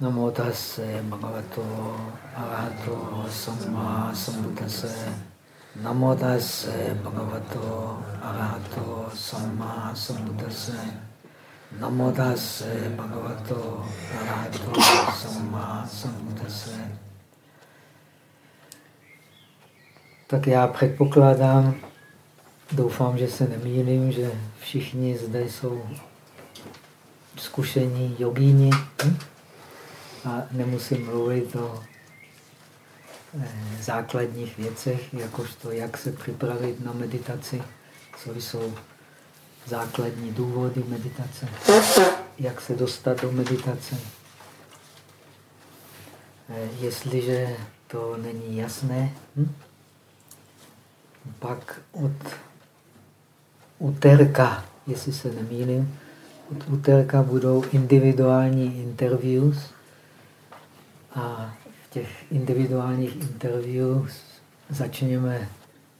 Namo tase bhagavato arahato samma sambuddhase. Namo tase bhagavato arahato samma sambuddhase. Namo tase bhagavato arahato samma sambuddhase. Tak já předpokládám, doufám, že se nemýlím, že všichni zde jsou zkušení jogíni. Hm? A nemusím mluvit o eh, základních věcech, jakožto jak se připravit na meditaci, co jsou základní důvody meditace, jak se dostat do meditace. Eh, jestliže to není jasné, hm? pak od úterka, jestli se nemýlím, od úterka budou individuální interviews a v těch individuálních interview začneme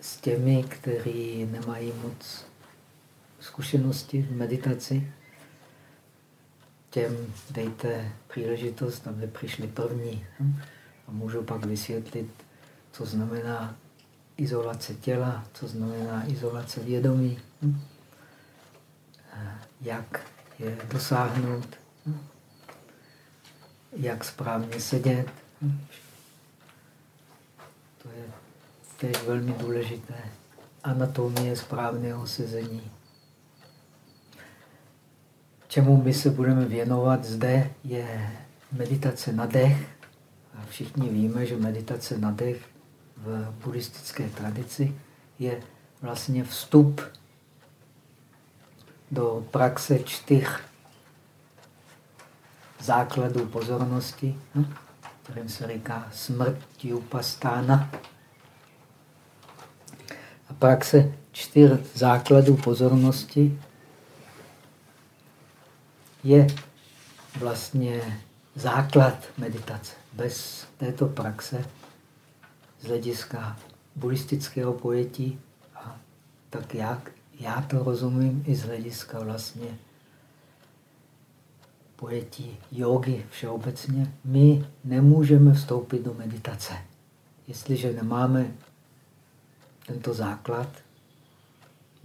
s těmi, kteří nemají moc zkušenosti v meditaci. Těm dejte příležitost, aby přišli první. A můžu pak vysvětlit, co znamená izolace těla, co znamená izolace vědomí, hm? jak je dosáhnout. Jak správně sedět. To je tež velmi důležité. Anatomie správného sezení. Čemu my se budeme věnovat zde, je meditace na dech. A všichni víme, že meditace na dech v buddhistické tradici je vlastně vstup do praxe čtyř základů pozornosti, hm? kterým se říká smrt upastána. A praxe čtyř základů pozornosti je vlastně základ meditace. Bez této praxe z hlediska buddhistického pojetí, a tak jak já to rozumím i z hlediska vlastně pojetí jogy všeobecně, my nemůžeme vstoupit do meditace. Jestliže nemáme tento základ,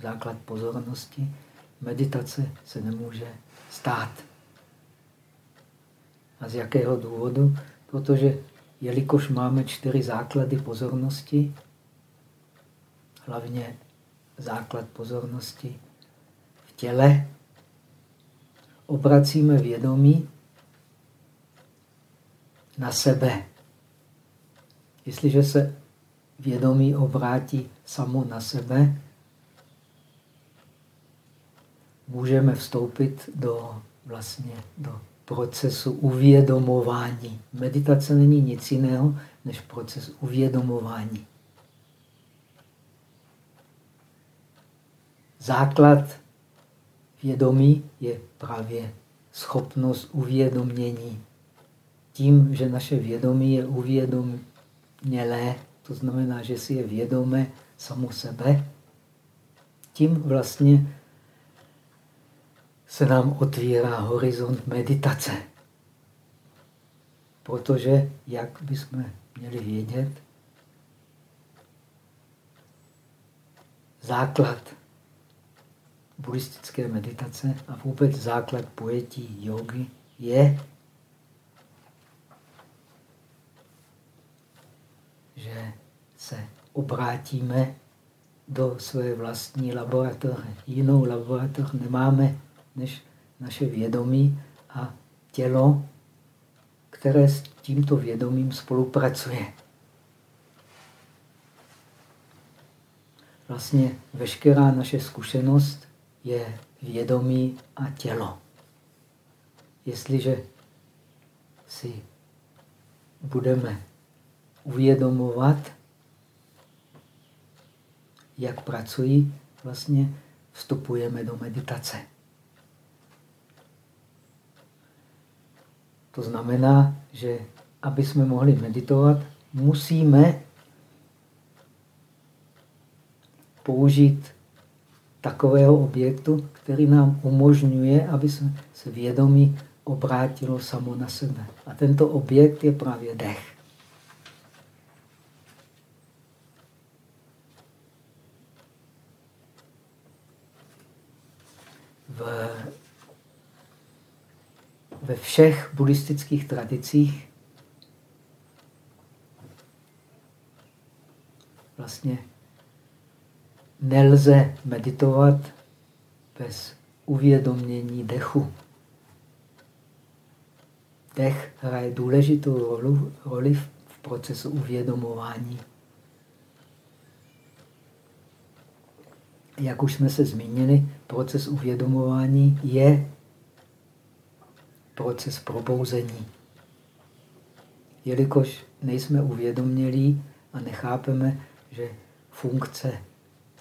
základ pozornosti, meditace se nemůže stát. A z jakého důvodu? Protože jelikož máme čtyři základy pozornosti, hlavně základ pozornosti v těle, obracíme vědomí na sebe. Jestliže se vědomí obrátí samo na sebe, můžeme vstoupit do, vlastně, do procesu uvědomování. Meditace není nic jiného než proces uvědomování. Základ Vědomí je právě schopnost uvědomění. Tím, že naše vědomí je uvědomělé, to znamená, že si je vědomé samo sebe, tím vlastně se nám otvírá horizont meditace. Protože, jak bychom měli vědět, základ buddhistické meditace a vůbec základ pojetí jogy je, že se obrátíme do své vlastní laboratoře. Jinou laboratoř nemáme než naše vědomí a tělo, které s tímto vědomím spolupracuje. Vlastně veškerá naše zkušenost je vědomí a tělo. Jestliže si budeme uvědomovat, jak pracují, vlastně vstupujeme do meditace. To znamená, že aby jsme mohli meditovat, musíme použít takového objektu, který nám umožňuje, aby jsme se vědomí obrátilo samo na sebe. A tento objekt je právě dech. V, ve všech buddhistických tradicích vlastně nelze meditovat bez uvědomění dechu. Dech hraje důležitou roli v procesu uvědomování. Jak už jsme se zmínili, proces uvědomování je proces probouzení. Jelikož nejsme uvědomělí a nechápeme, že funkce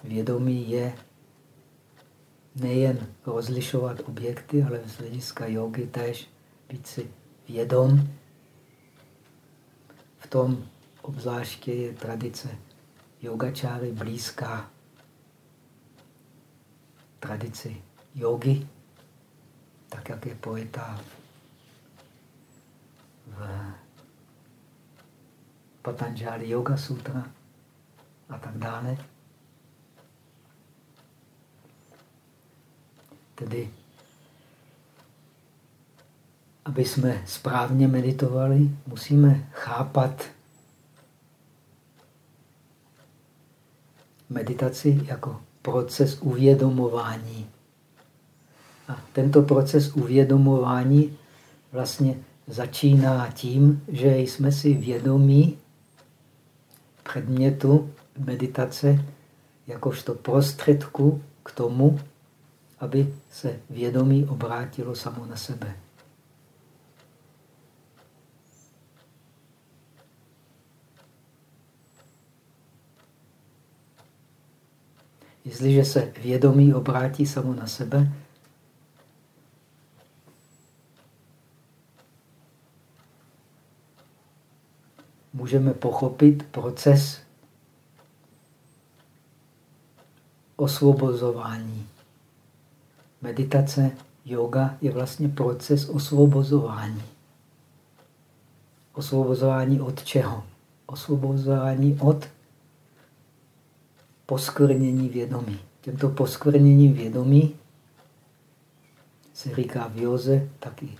vědomí je nejen rozlišovat objekty, ale z hlediska jogy též být si vědom. V tom obzvláště je tradice yogačáry blízká tradici jogy, tak jak je pojetá v Patanjali Yoga Sutra a tak dále. Tedy, aby jsme správně meditovali, musíme chápat meditaci jako proces uvědomování. A tento proces uvědomování vlastně začíná tím, že jsme si vědomí předmětu meditace jakožto prostředku k tomu, aby se vědomí obrátilo samo na sebe. Jestliže se vědomí obrátí samo na sebe, můžeme pochopit proces osvobozování. Meditace, yoga je vlastně proces osvobozování. Osvobozování od čeho? Osvobozování od poskvrnění vědomí. Těmto poskvrněním vědomí se říká v józe, taky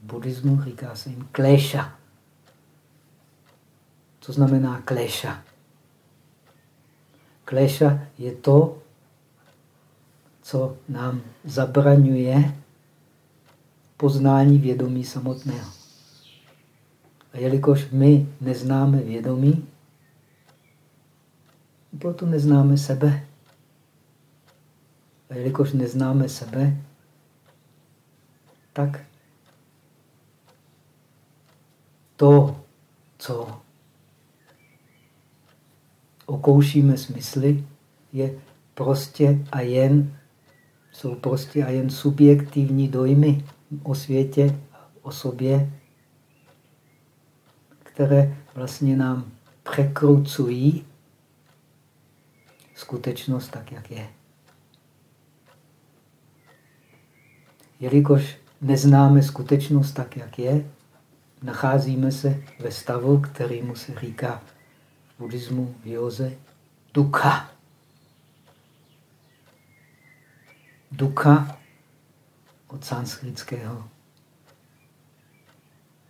v buddhismu říká se jim kléša. Co znamená kléša? Kléša je to, co nám zabraňuje poznání vědomí samotného. A jelikož my neznáme vědomí, proto neznáme sebe. A jelikož neznáme sebe, tak to, co okoušíme smysly, je prostě a jen, jsou prostě a jen subjektivní dojmy o světě, o sobě, které vlastně nám překrucují skutečnost tak, jak je. Jelikož neznáme skutečnost tak, jak je, nacházíme se ve stavu, kterýmu se říká v buddhismu, v józe, dukkha. Dukkha od sanskritského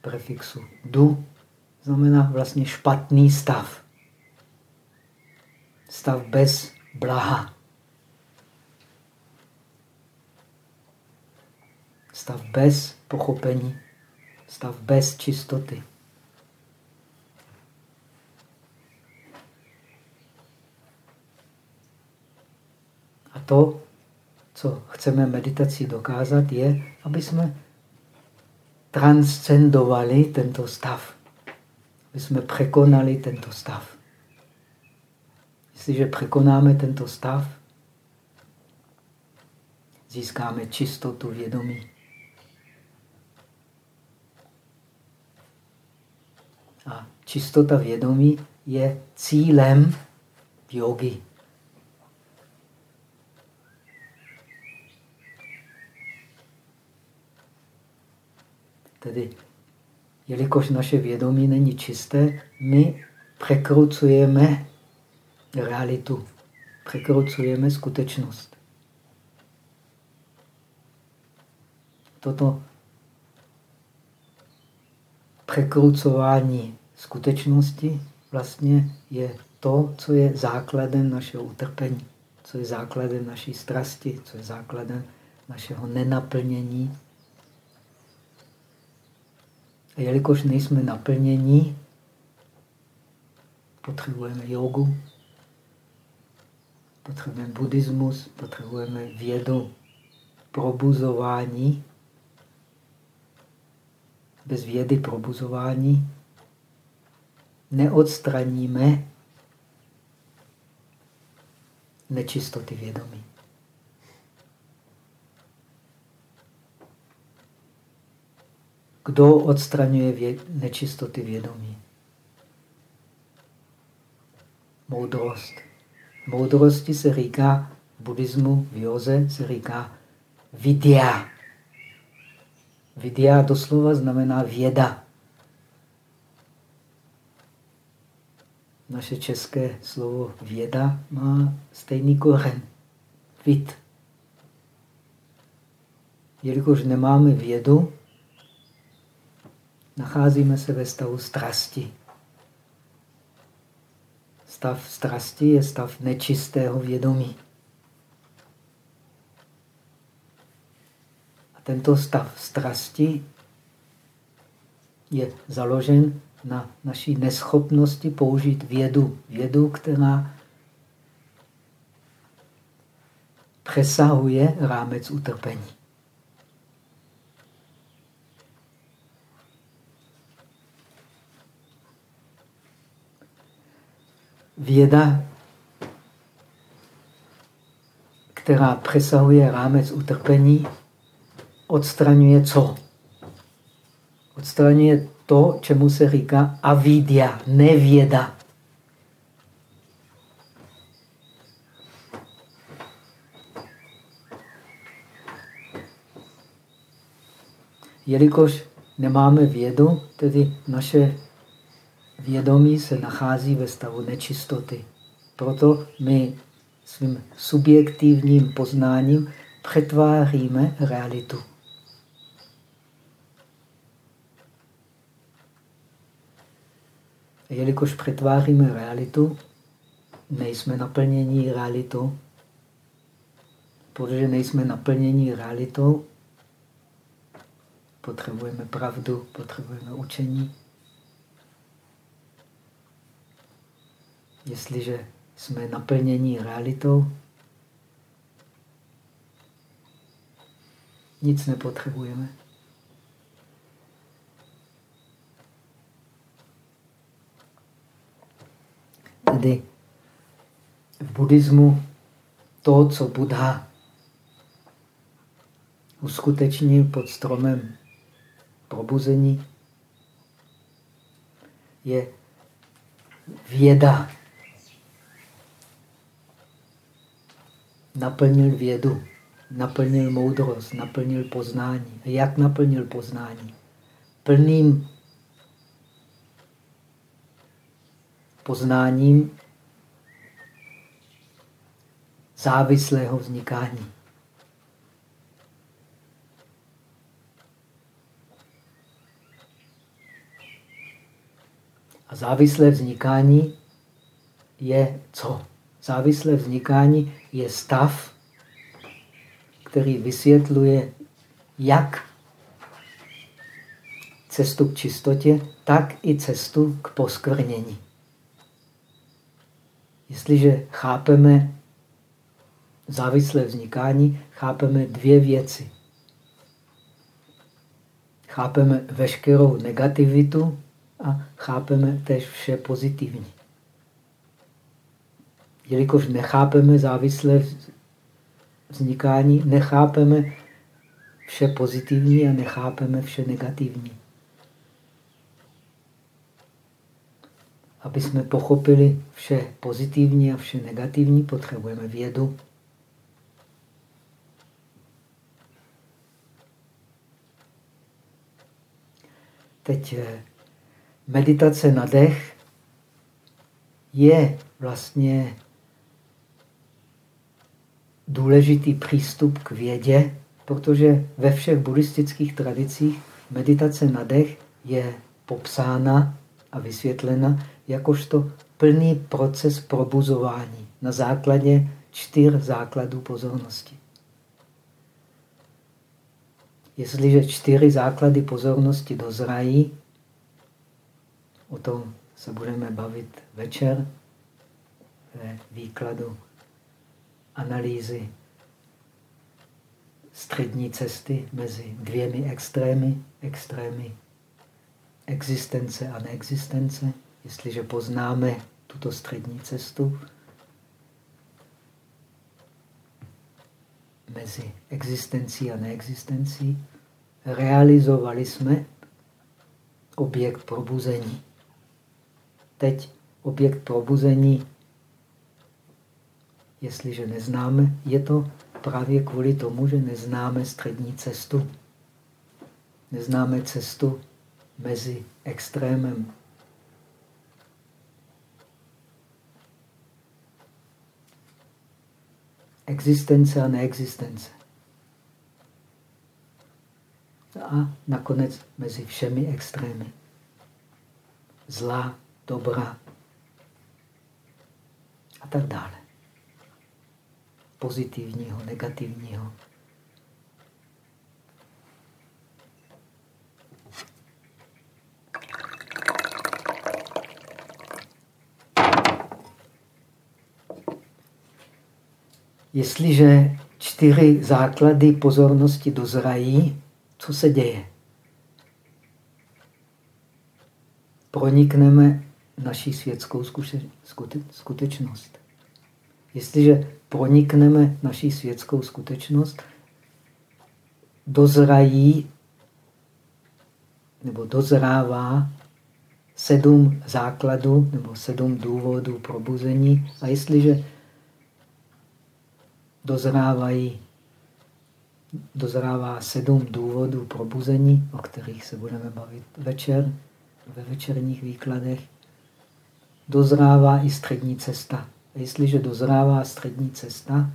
prefixu du znamená vlastně špatný stav stav bez blaha. Stav bez pochopení, stav bez čistoty. A to, co chceme meditací dokázat, je, aby jsme transcendovali tento stav. Aby jsme překonali tento stav. Jestliže překonáme tento stav, získáme čistotu vědomí. A čistota vědomí je cílem jogy. Tedy, jelikož naše vědomí není čisté, my překrucujeme realitu, překrucujeme skutečnost. Toto překrucování skutečnosti vlastně je to, co je základem našeho utrpení, co je základem naší strasti, co je základem našeho nenaplnění. A jelikož nejsme naplnění, potřebujeme jogu, potřebujeme buddhismus, potřebujeme vědu probuzování. Bez vědy probuzování neodstraníme nečistoty vědomí. Kdo odstraňuje nečistoty vědomí? Moudrost. Moudrosti se říká v buddhismu, v józe se říká vidya. Vidya doslova znamená věda. Naše české slovo věda má stejný kořen. Vid. Jelikož nemáme vědu, nacházíme se ve stavu strasti. Stav strasti je stav nečistého vědomí. A tento stav strasti je založen na naší neschopnosti použít vědu. Vědu, která přesahuje rámec utrpení. Věda, která přesahuje rámec utrpení, odstraňuje co? Odstraňuje to, čemu se říká avidia, nevěda. Jelikož nemáme vědu, tedy naše vědomí se nachází ve stavu nečistoty. Proto my svým subjektivním poznáním přetváříme realitu. jelikož přetváříme realitu, nejsme naplnění realitou. Protože nejsme naplnění realitou, potřebujeme pravdu, potřebujeme učení. Jestliže jsme naplnění realitou, nic nepotřebujeme. Tedy v buddhismu to, co Buddha uskutečnil pod stromem probuzení, je věda. Naplnil vědu, naplnil moudrost, naplnil poznání. Jak naplnil poznání? Plným poznáním závislého vznikání. A závislé vznikání je co? Závislé vznikání je stav, který vysvětluje jak cestu k čistotě, tak i cestu k poskvrnění. Jestliže chápeme závislé vznikání, chápeme dvě věci. Chápeme veškerou negativitu a chápeme tež vše pozitivní. Jelikož nechápeme závislé vznikání, nechápeme vše pozitivní a nechápeme vše negativní. Aby jsme pochopili vše pozitivní a vše negativní, potřebujeme vědu. Teď eh, meditace na dech je vlastně důležitý přístup k vědě, protože ve všech buddhistických tradicích meditace na dech je popsána a vysvětlena jakožto plný proces probuzování na základě čtyř základů pozornosti. Jestliže čtyři základy pozornosti dozrají, o tom se budeme bavit večer ve výkladu analýzy střední cesty mezi dvěmi extrémy, extrémy existence a neexistence. Jestliže poznáme tuto střední cestu mezi existencí a neexistencí, realizovali jsme objekt probuzení. Teď objekt probuzení, jestliže neznáme, je to právě kvůli tomu, že neznáme střední cestu. Neznáme cestu mezi extrémem existence a neexistence. A nakonec mezi všemi extrémy. Zla, dobra a tak dále. Pozitivního, negativního. Jestliže čtyři základy pozornosti dozrají, co se děje? Pronikneme naší světskou skutečnost. Jestliže pronikneme naší světskou skutečnost, dozrají nebo dozrává sedm základů nebo sedm důvodů probuzení. A jestliže dozrávají, dozrává sedm důvodů probuzení, o kterých se budeme bavit večer, ve večerních výkladech. Dozrává i střední cesta. Jestliže dozrává střední cesta,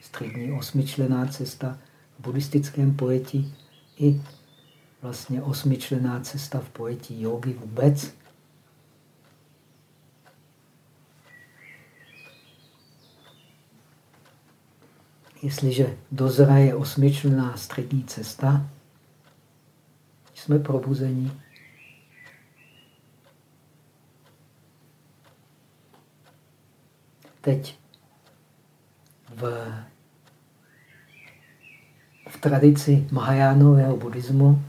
střední osmičlená cesta v buddhistickém pojetí i vlastně osmičlená cesta v pojetí jogy vůbec, jestliže dozraje osmičlená střední cesta, jsme probuzení. Teď v, v tradici Mahajánového buddhismu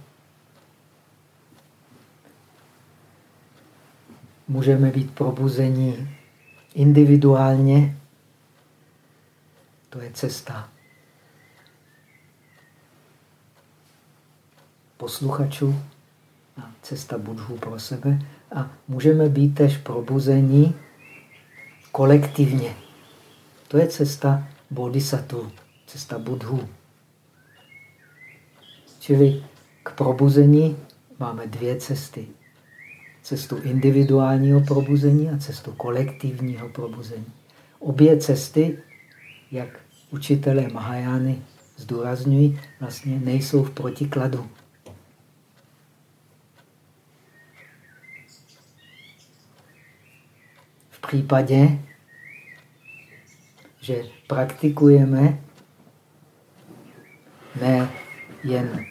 můžeme být probuzení individuálně to je cesta posluchačů a cesta budhů pro sebe. A můžeme být tež probuzení kolektivně. To je cesta bodhisattva, cesta budhů. Čili k probuzení máme dvě cesty. Cestu individuálního probuzení a cestu kolektivního probuzení. Obě cesty, jak učitelé Mahajány zdůrazňují, vlastně nejsou v protikladu. Případě, že praktikujeme ne jen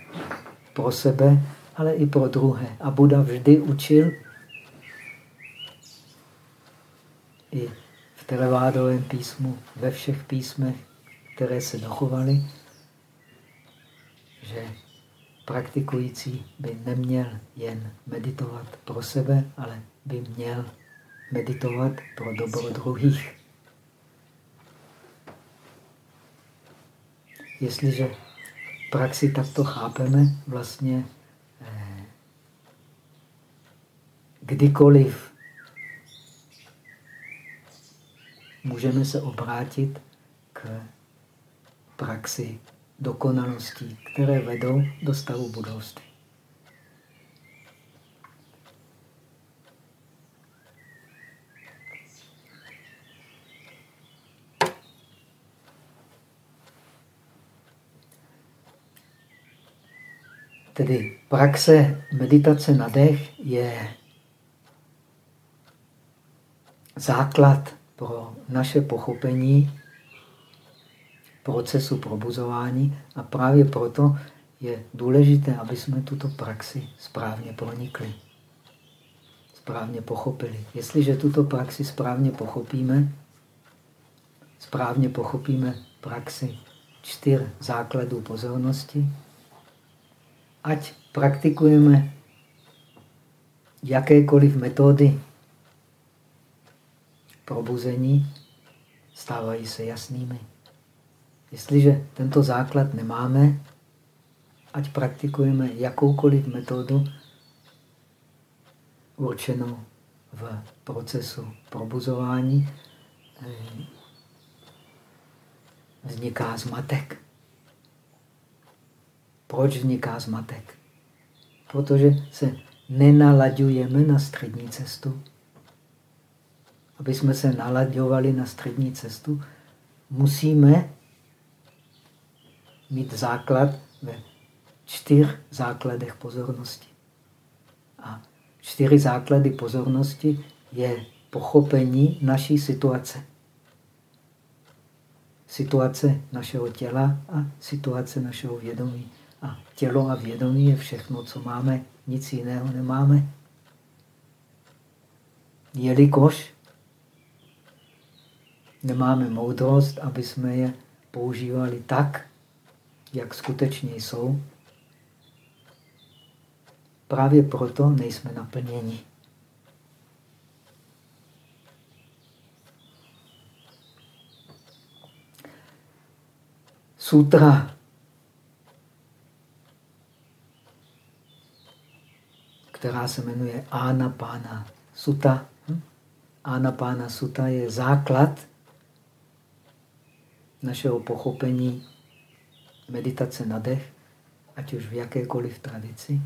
pro sebe, ale i pro druhé. A Buda vždy učil i v Teravádovém písmu, ve všech písmech, které se dochovaly, že praktikující by neměl jen meditovat pro sebe, ale by měl meditovat pro dobro druhých. Jestliže praxi takto chápeme, vlastně eh, kdykoliv můžeme se obrátit k praxi dokonalostí, které vedou do stavu budovství. Tedy praxe meditace na dech je základ pro naše pochopení procesu probuzování a právě proto je důležité, aby jsme tuto praxi správně pronikli, správně pochopili. Jestliže tuto praxi správně pochopíme, správně pochopíme praxi čtyř základů pozornosti, ať praktikujeme jakékoliv metody probuzení, stávají se jasnými. Jestliže tento základ nemáme, ať praktikujeme jakoukoliv metodu určenou v procesu probuzování, eh, vzniká zmatek. Proč vzniká zmatek? Protože se nenalaďujeme na střední cestu. Aby jsme se nalaďovali na střední cestu, musíme mít základ ve čtyř základech pozornosti. A čtyři základy pozornosti je pochopení naší situace. Situace našeho těla a situace našeho vědomí. A tělo a vědomí je všechno, co máme, nic jiného nemáme. Jelikož nemáme moudrost, aby jsme je používali tak, jak skutečně jsou, právě proto nejsme naplněni. Sutra, která se jmenuje Anapana Sutta. Hm? Anapana Sutta je základ našeho pochopení meditace na dech, ať už v jakékoliv tradici.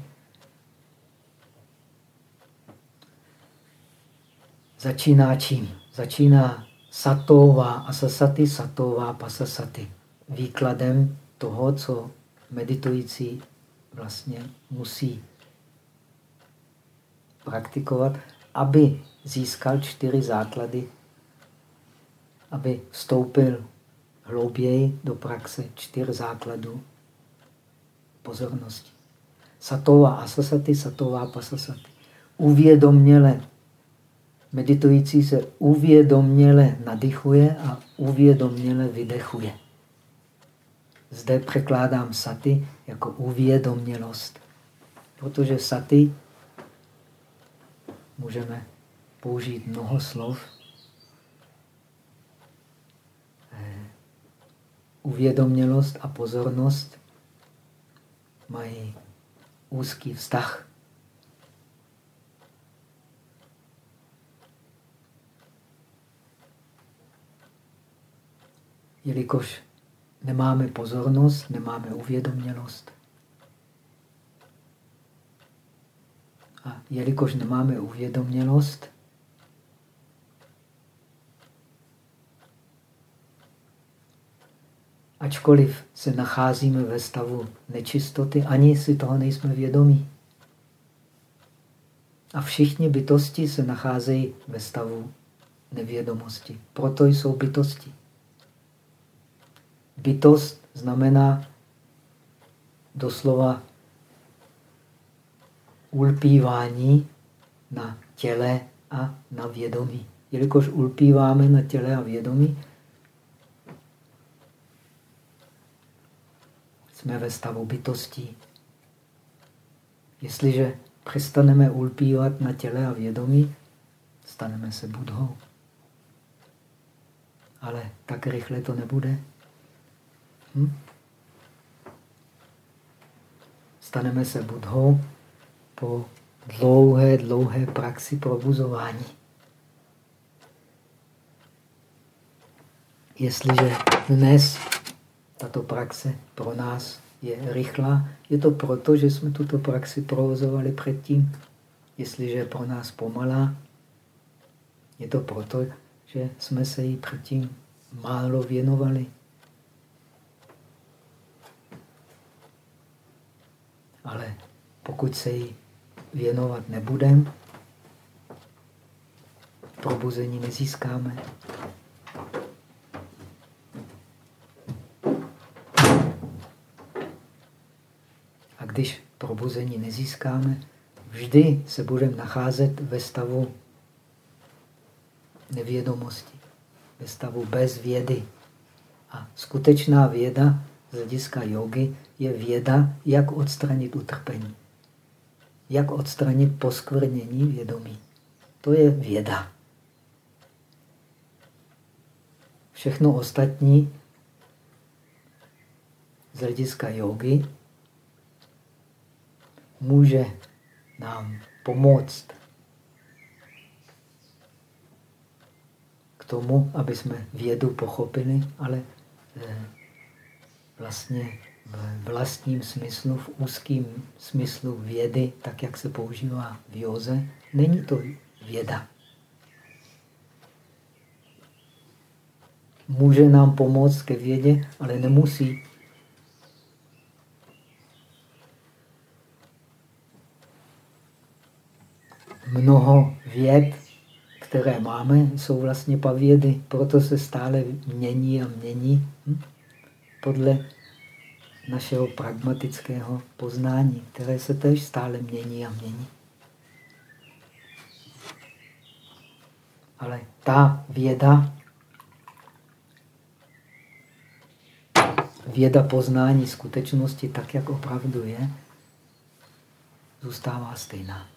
Začíná čím? Začíná satová asasati, satová pasasati. Výkladem toho, co meditující vlastně musí praktikovat, aby získal čtyři základy, aby vstoupil hlouběji do praxe čtyř základů pozornosti. Satová asasati, satová pasasati. Uvědoměle, meditující se uvědoměle nadychuje a uvědoměle vydechuje. Zde překládám sati jako uvědomělost, protože sati můžeme použít mnoho slov, uvědomělost a pozornost mají úzký vztah. Jelikož nemáme pozornost, nemáme uvědomělost. A jelikož nemáme uvědomělost, ačkoliv se nacházíme ve stavu nečistoty, ani si toho nejsme vědomí. A všichni bytosti se nacházejí ve stavu nevědomosti. Proto jsou bytosti. Bytost znamená doslova ulpívání na těle a na vědomí. Jelikož ulpíváme na těle a vědomí, jsme ve stavu bytostí. Jestliže přestaneme ulpívat na těle a vědomí, staneme se budhou. Ale tak rychle to nebude. Hm? Staneme se budhou po dlouhé, dlouhé praxi probuzování. Jestliže dnes tato praxe pro nás je rychlá, je to proto, že jsme tuto praxi provozovali předtím. Jestliže je pro nás pomalá, je to proto, že jsme se jí předtím málo věnovali. Ale pokud se jí věnovat nebudeme, probuzení nezískáme. A když probuzení nezískáme, vždy se budeme nacházet ve stavu nevědomosti, ve stavu bez vědy. A skutečná věda z hlediska jogy je věda, jak odstranit utrpení. Jak odstranit poskvrnění vědomí. To je věda. Všechno ostatní z hlediska jogy může nám pomoct k tomu, aby jsme vědu pochopili, ale eh, vlastně vlastním smyslu, v úzkém smyslu vědy, tak jak se používá v józe, není to věda. Může nám pomoct ke vědě, ale nemusí. Mnoho věd, které máme, jsou vlastně pavědy, proto se stále mění a mění hm? podle našeho pragmatického poznání, které se tež stále mění a mění. Ale ta věda, věda poznání skutečnosti tak, jak opravdu je, zůstává stejná.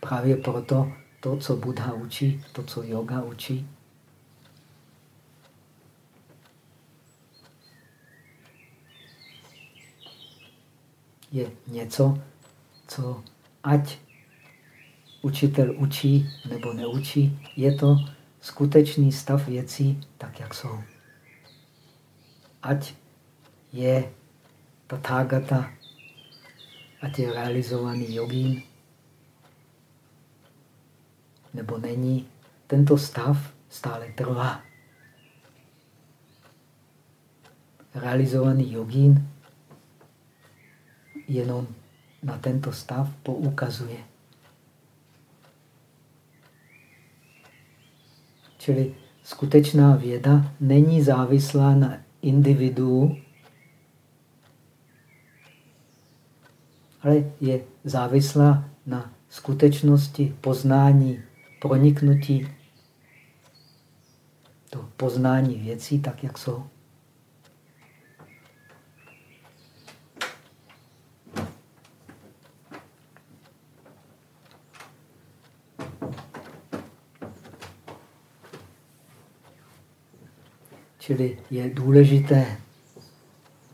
Právě proto to, co Buddha učí, to, co yoga učí, je něco, co ať učitel učí nebo neučí, je to skutečný stav věcí tak, jak jsou. Ať je tathagata, ať je realizovaný jogín, nebo není, tento stav stále trvá. Realizovaný jogín jenom na tento stav poukazuje. Čili skutečná věda není závislá na individu, ale je závislá na skutečnosti poznání, proniknutí do poznání věcí tak, jak jsou. Čili je důležité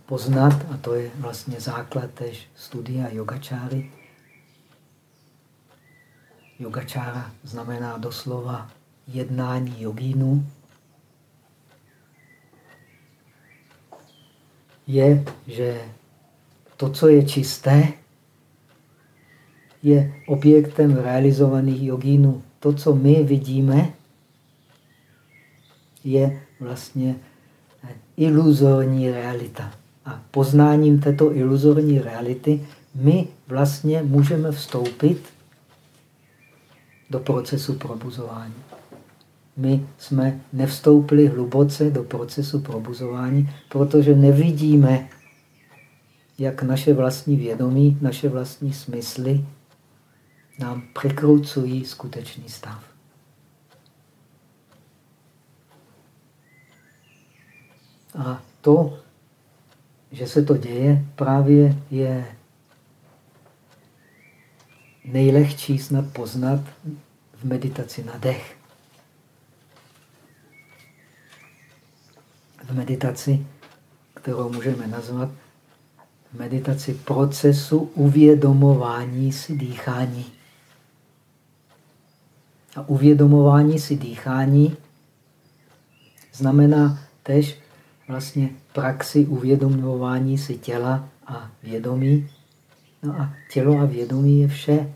poznat, a to je vlastně základ tež studia yogačáry. Yogačára znamená doslova jednání jogínů. Je, že to, co je čisté, je objektem realizovaných jogínů. To, co my vidíme, je vlastně iluzorní realita. A poznáním této iluzorní reality my vlastně můžeme vstoupit do procesu probuzování. My jsme nevstoupili hluboce do procesu probuzování, protože nevidíme, jak naše vlastní vědomí, naše vlastní smysly nám překrucují skutečný stav. A to, že se to děje, právě je nejlehčí snad poznat v meditaci na dech. V meditaci, kterou můžeme nazvat meditaci procesu uvědomování si dýchání. A uvědomování si dýchání znamená tež vlastně praxi uvědomování si těla a vědomí. No a tělo a vědomí je vše,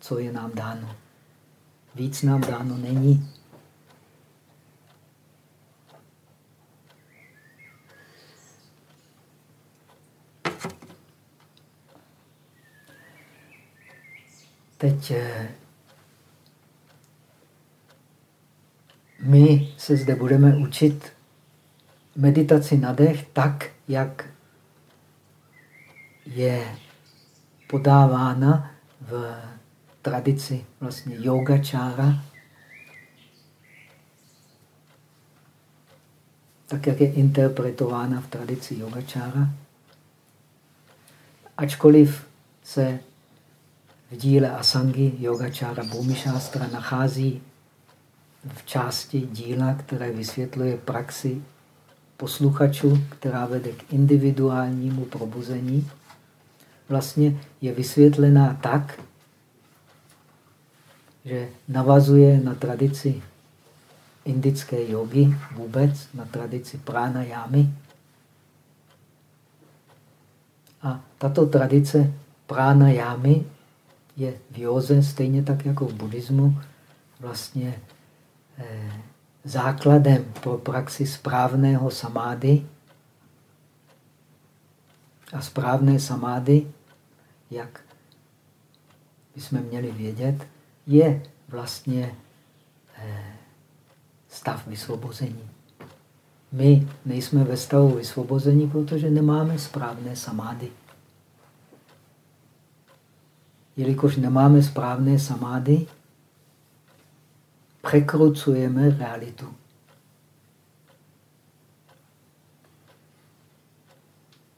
co je nám dáno. Víc nám dáno není. Teď eh, my se zde budeme učit meditaci na dech tak, jak je podávána v tradici vlastně yogačára, tak jak je interpretována v tradici yogačára. Ačkoliv se v díle Asangi yogačára Bhumišástra nachází v části díla, které vysvětluje praxi posluchačů, která vede k individuálnímu probuzení, vlastně je vysvětlená tak, že navazuje na tradici indické jogy vůbec, na tradici jámy. A tato tradice jámy je v józe stejně tak jako v buddhismu vlastně eh, základem pro praxi správného samády. A správné samády, jak bychom měli vědět, je vlastně eh, stav vysvobození. My nejsme ve stavu vysvobození, protože nemáme správné samády. Jelikož nemáme správné samády, překrucujeme realitu.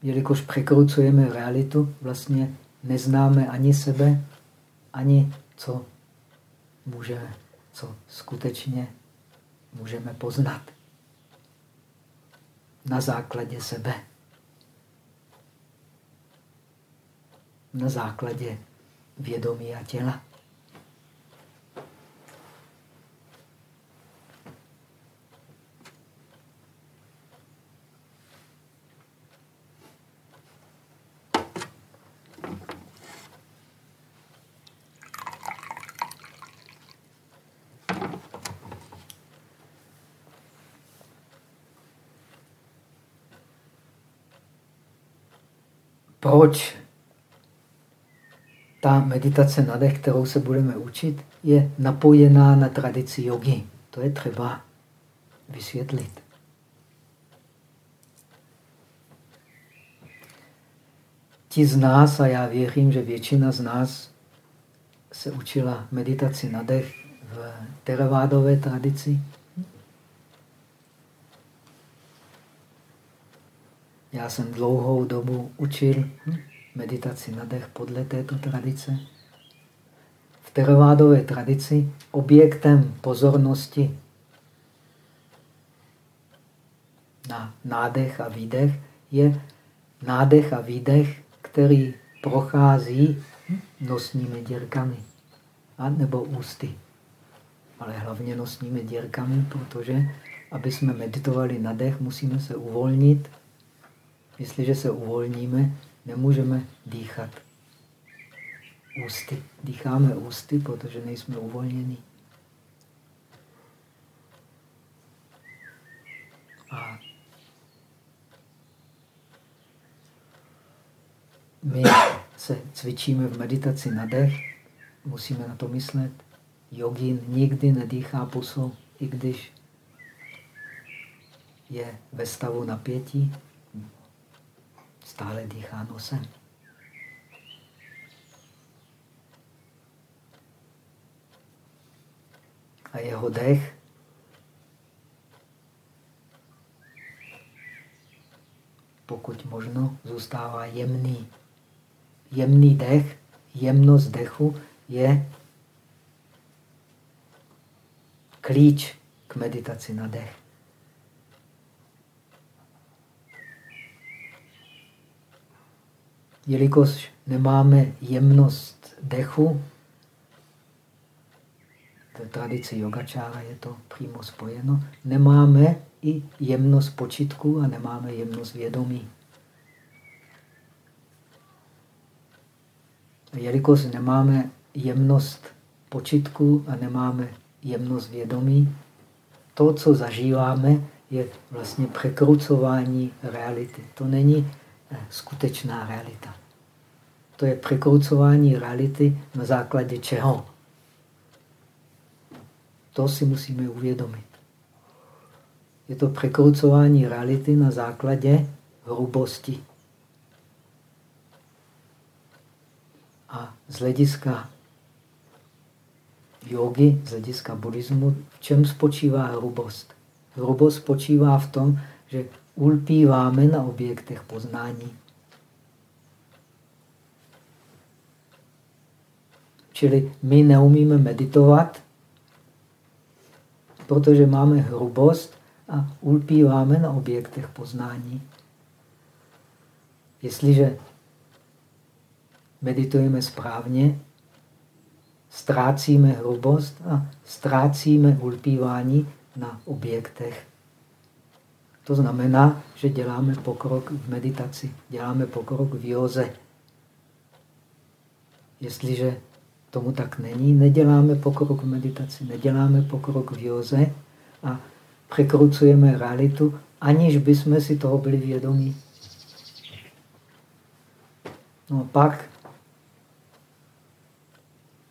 Jelikož překrucujeme realitu, vlastně neznáme ani sebe, ani co můžeme, co skutečně můžeme poznat na základě sebe. Na základě vědomí a těla. Proč ta meditace na dech, kterou se budeme učit, je napojená na tradici jogy. To je třeba vysvětlit. Ti z nás, a já věřím, že většina z nás se učila meditaci na dech v teravádové tradici, Já jsem dlouhou dobu učil meditaci na dech podle této tradice. V teravádové tradici objektem pozornosti na nádech a výdech je nádech a výdech, který prochází nosními dírkami a nebo ústy. Ale hlavně nosními dírkami, protože aby jsme meditovali na dech, musíme se uvolnit Jestliže se uvolníme, nemůžeme dýchat ústy. Dýcháme ústy, protože nejsme uvolněni. A my se cvičíme v meditaci na dech, musíme na to myslet. Jogin nikdy nedýchá pusou, i když je ve stavu napětí, stále dýchá nosem. A jeho dech pokud možno, zůstává jemný. Jemný dech, jemnost dechu je klíč k meditaci na dech. Jelikož nemáme jemnost dechu, v tradici yogačára je to přímo spojeno, nemáme i jemnost počitku a nemáme jemnost vědomí. A jelikož nemáme jemnost počitku a nemáme jemnost vědomí, to, co zažíváme, je vlastně překrucování reality. To není skutečná realita. To je překrucování reality na základě čeho? To si musíme uvědomit. Je to překrucování reality na základě hrubosti. A z hlediska jogy, z hlediska buddhismu, v čem spočívá hrubost? Hrubost spočívá v tom, že ulpíváme na objektech poznání. Čili my neumíme meditovat, protože máme hrubost a ulpíváme na objektech poznání. Jestliže meditujeme správně, ztrácíme hrubost a ztrácíme ulpívání na objektech. To znamená, že děláme pokrok v meditaci, děláme pokrok v józe. Jestliže tomu tak není, neděláme pokrok v meditaci, neděláme pokrok v józe a překrucujeme realitu, aniž bychom si toho byli vědomí. No a pak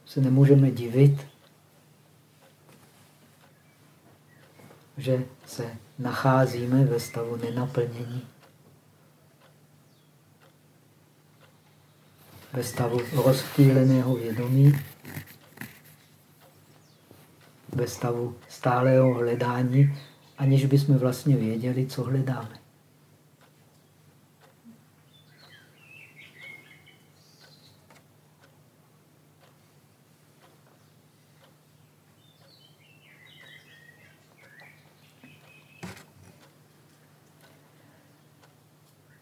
se nemůžeme divit, že se nacházíme ve stavu nenaplnění. Ve stavu rozptýleného vědomí, ve stavu stálého hledání, aniž bychom vlastně věděli, co hledáme.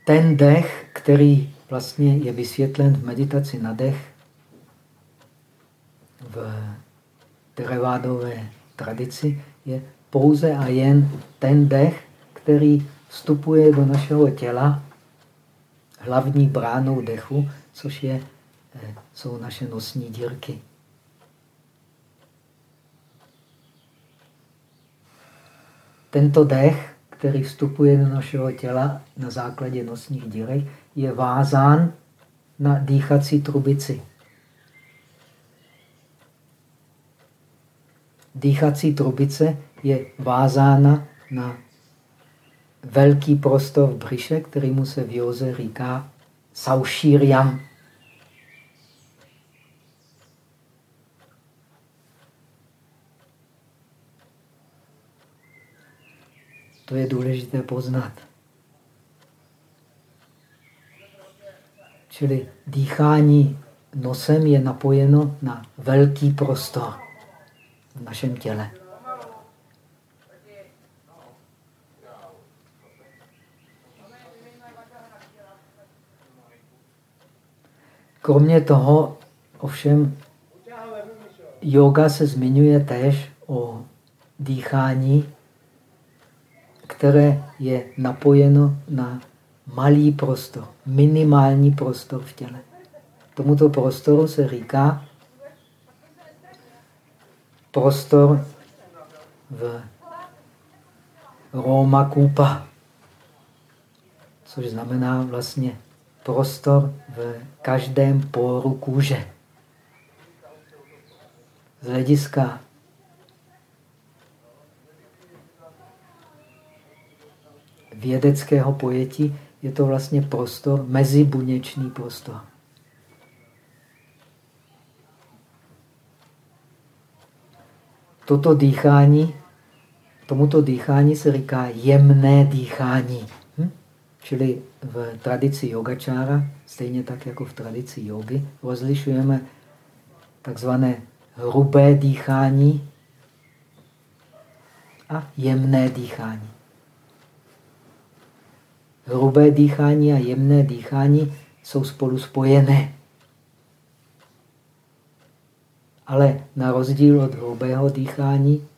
Ten dech, který vlastně je vysvětlen v meditaci na dech, v terevádové tradici, je pouze a jen ten dech, který vstupuje do našeho těla hlavní bránou dechu, což je, eh, jsou naše nosní dírky. Tento dech který vstupuje do našeho těla na základě nosních dírek, je vázán na dýchací trubici. Dýchací trubice je vázána na velký prostor v břiše, kterýmu se v józe říká saušíriam. To je důležité poznat. Čili dýchání nosem je napojeno na velký prostor v našem těle. Kromě toho, ovšem, yoga se zmiňuje též o dýchání které je napojeno na malý prostor, minimální prostor v těle. Tomuto prostoru se říká prostor v Roma Kupa, což znamená vlastně prostor v každém poru kůže. Z hlediska vědeckého pojetí je to vlastně prostor, mezibuněčný prostor. Toto dýchání, tomuto dýchání se říká jemné dýchání. Hm? Čili v tradici yogačára, stejně tak jako v tradici jogy, rozlišujeme takzvané hrubé dýchání a jemné dýchání hrubé dýchání a jemné dýchání jsou spolu spojené. Ale na rozdíl od hrubého dýchání,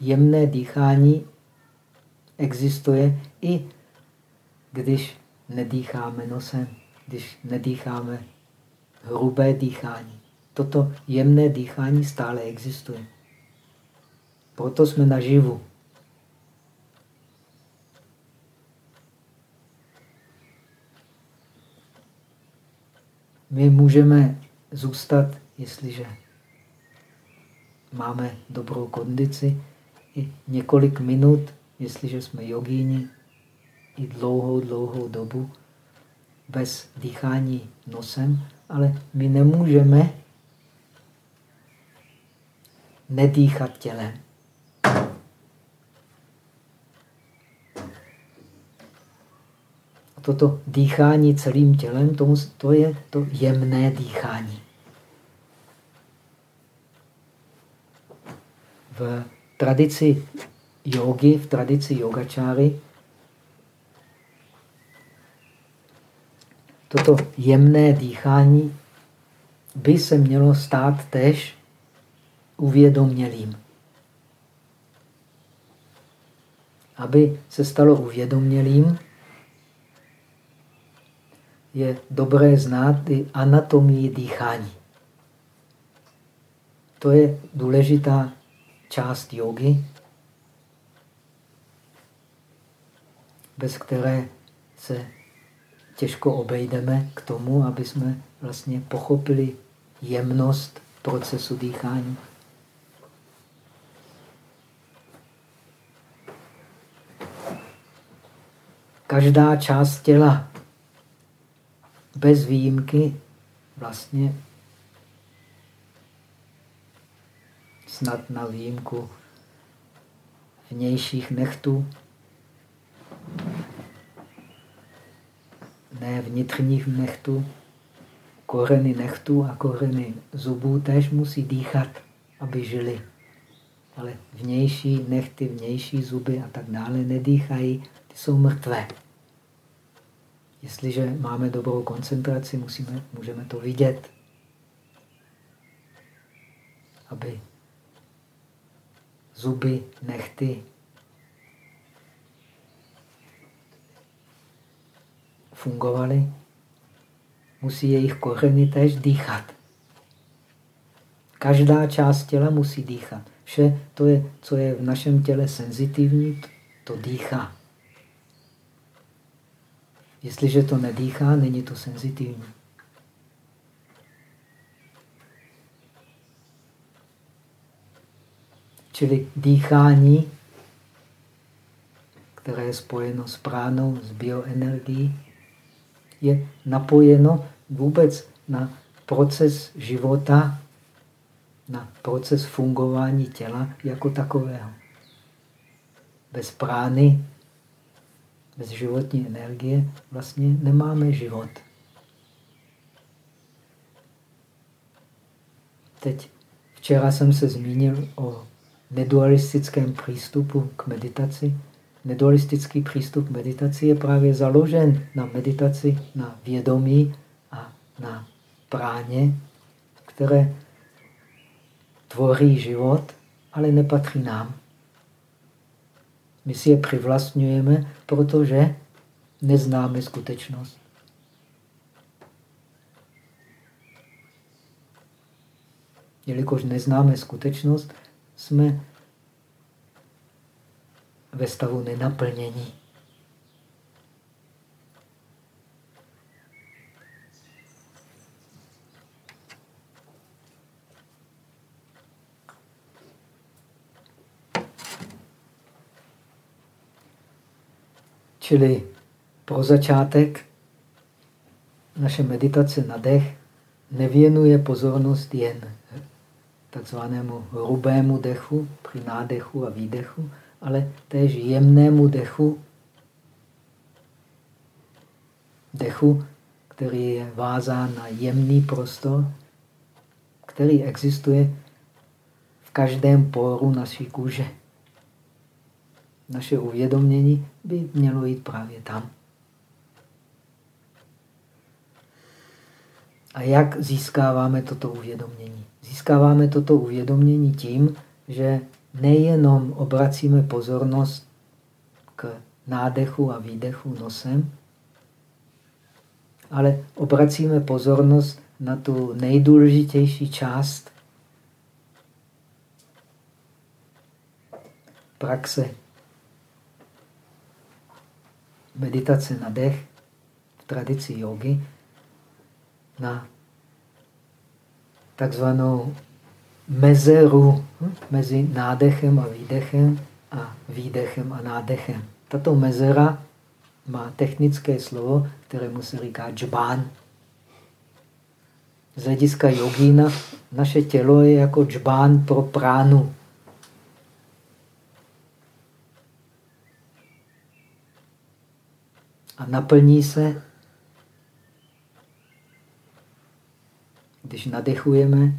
jemné dýchání existuje i když nedýcháme nosem, když nedýcháme hrubé dýchání. Toto jemné dýchání stále existuje. Proto jsme naživu. My můžeme zůstat, jestliže máme dobrou kondici, i několik minut, jestliže jsme jogíni, i dlouhou, dlouhou dobu bez dýchání nosem, ale my nemůžeme nedýchat tělem. Toto dýchání celým tělem, to, to je to jemné dýchání. V tradici jogy, v tradici yogačáry, toto jemné dýchání by se mělo stát tež uvědomělým. Aby se stalo uvědomělým, je dobré znát i anatomii dýchání. To je důležitá část jogy, bez které se těžko obejdeme k tomu, aby jsme vlastně pochopili jemnost procesu dýchání. Každá část těla bez výjimky vlastně snad na výjimku vnějších nechtů, ne vnitřních nechtů, koreny nechtů a koreny zubů tež musí dýchat, aby žili. Ale vnější nechty, vnější zuby a tak dále nedýchají, ty jsou mrtvé. Jestliže máme dobrou koncentraci, musíme, můžeme to vidět, aby zuby, nechty fungovaly, musí jejich kořeny tež dýchat. Každá část těla musí dýchat. Vše, to je, co je v našem těle senzitivní, to dýchá. Jestliže to nedýchá, není to senzitivní. Čili dýchání, které je spojeno s pránou, s bioenergií, je napojeno vůbec na proces života, na proces fungování těla jako takového. Bez prány bez životní energie vlastně nemáme život. Teď včera jsem se zmínil o nedualistickém přístupu k meditaci. Nedualistický přístup k meditaci je právě založen na meditaci, na vědomí a na práně, které tvoří život, ale nepatří nám. My si je přivlastňujeme, protože neznáme skutečnost. Jelikož neznáme skutečnost, jsme ve stavu nenaplnění. Čili pro začátek naše meditace na dech nevěnuje pozornost jen takzvanému hrubému dechu při nádechu a výdechu, ale též jemnému dechu, dechu, který je vázán na jemný prostor, který existuje v každém poru naší kůže naše uvědomění by mělo jít právě tam. A jak získáváme toto uvědomění? Získáváme toto uvědomění tím, že nejenom obracíme pozornost k nádechu a výdechu nosem, ale obracíme pozornost na tu nejdůležitější část praxe meditace na dech v tradici jogy na takzvanou mezeru mezi nádechem a výdechem a výdechem a nádechem. Tato mezera má technické slovo, kterému se říká džbán. Z hlediska jogína naše tělo je jako džbán pro pránu. A naplní se, když nadechujeme,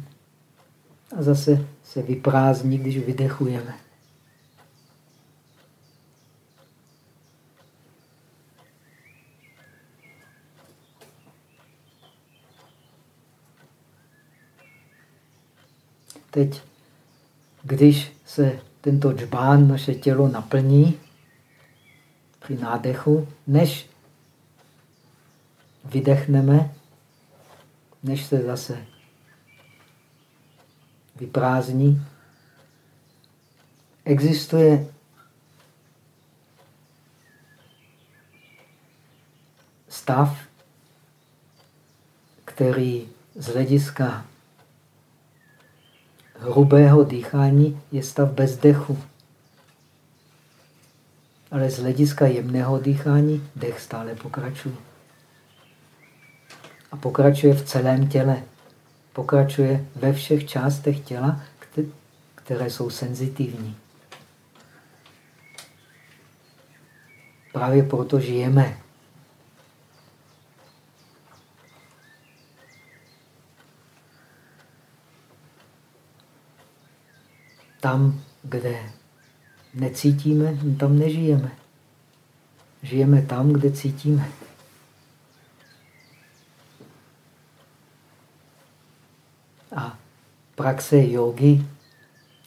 a zase se vyprázdní, když vydechujeme. Teď, když se tento džbán, naše tělo naplní při nádechu, než vydechneme, než se zase vyprázdní, existuje stav, který z hlediska hrubého dýchání je stav bez dechu. Ale z hlediska jemného dýchání dech stále pokračuje. A pokračuje v celém těle. Pokračuje ve všech částech těla, které jsou senzitivní. Právě proto žijeme Tam, kde necítíme, tam nežijeme. Žijeme tam, kde cítíme. A praxe jogy,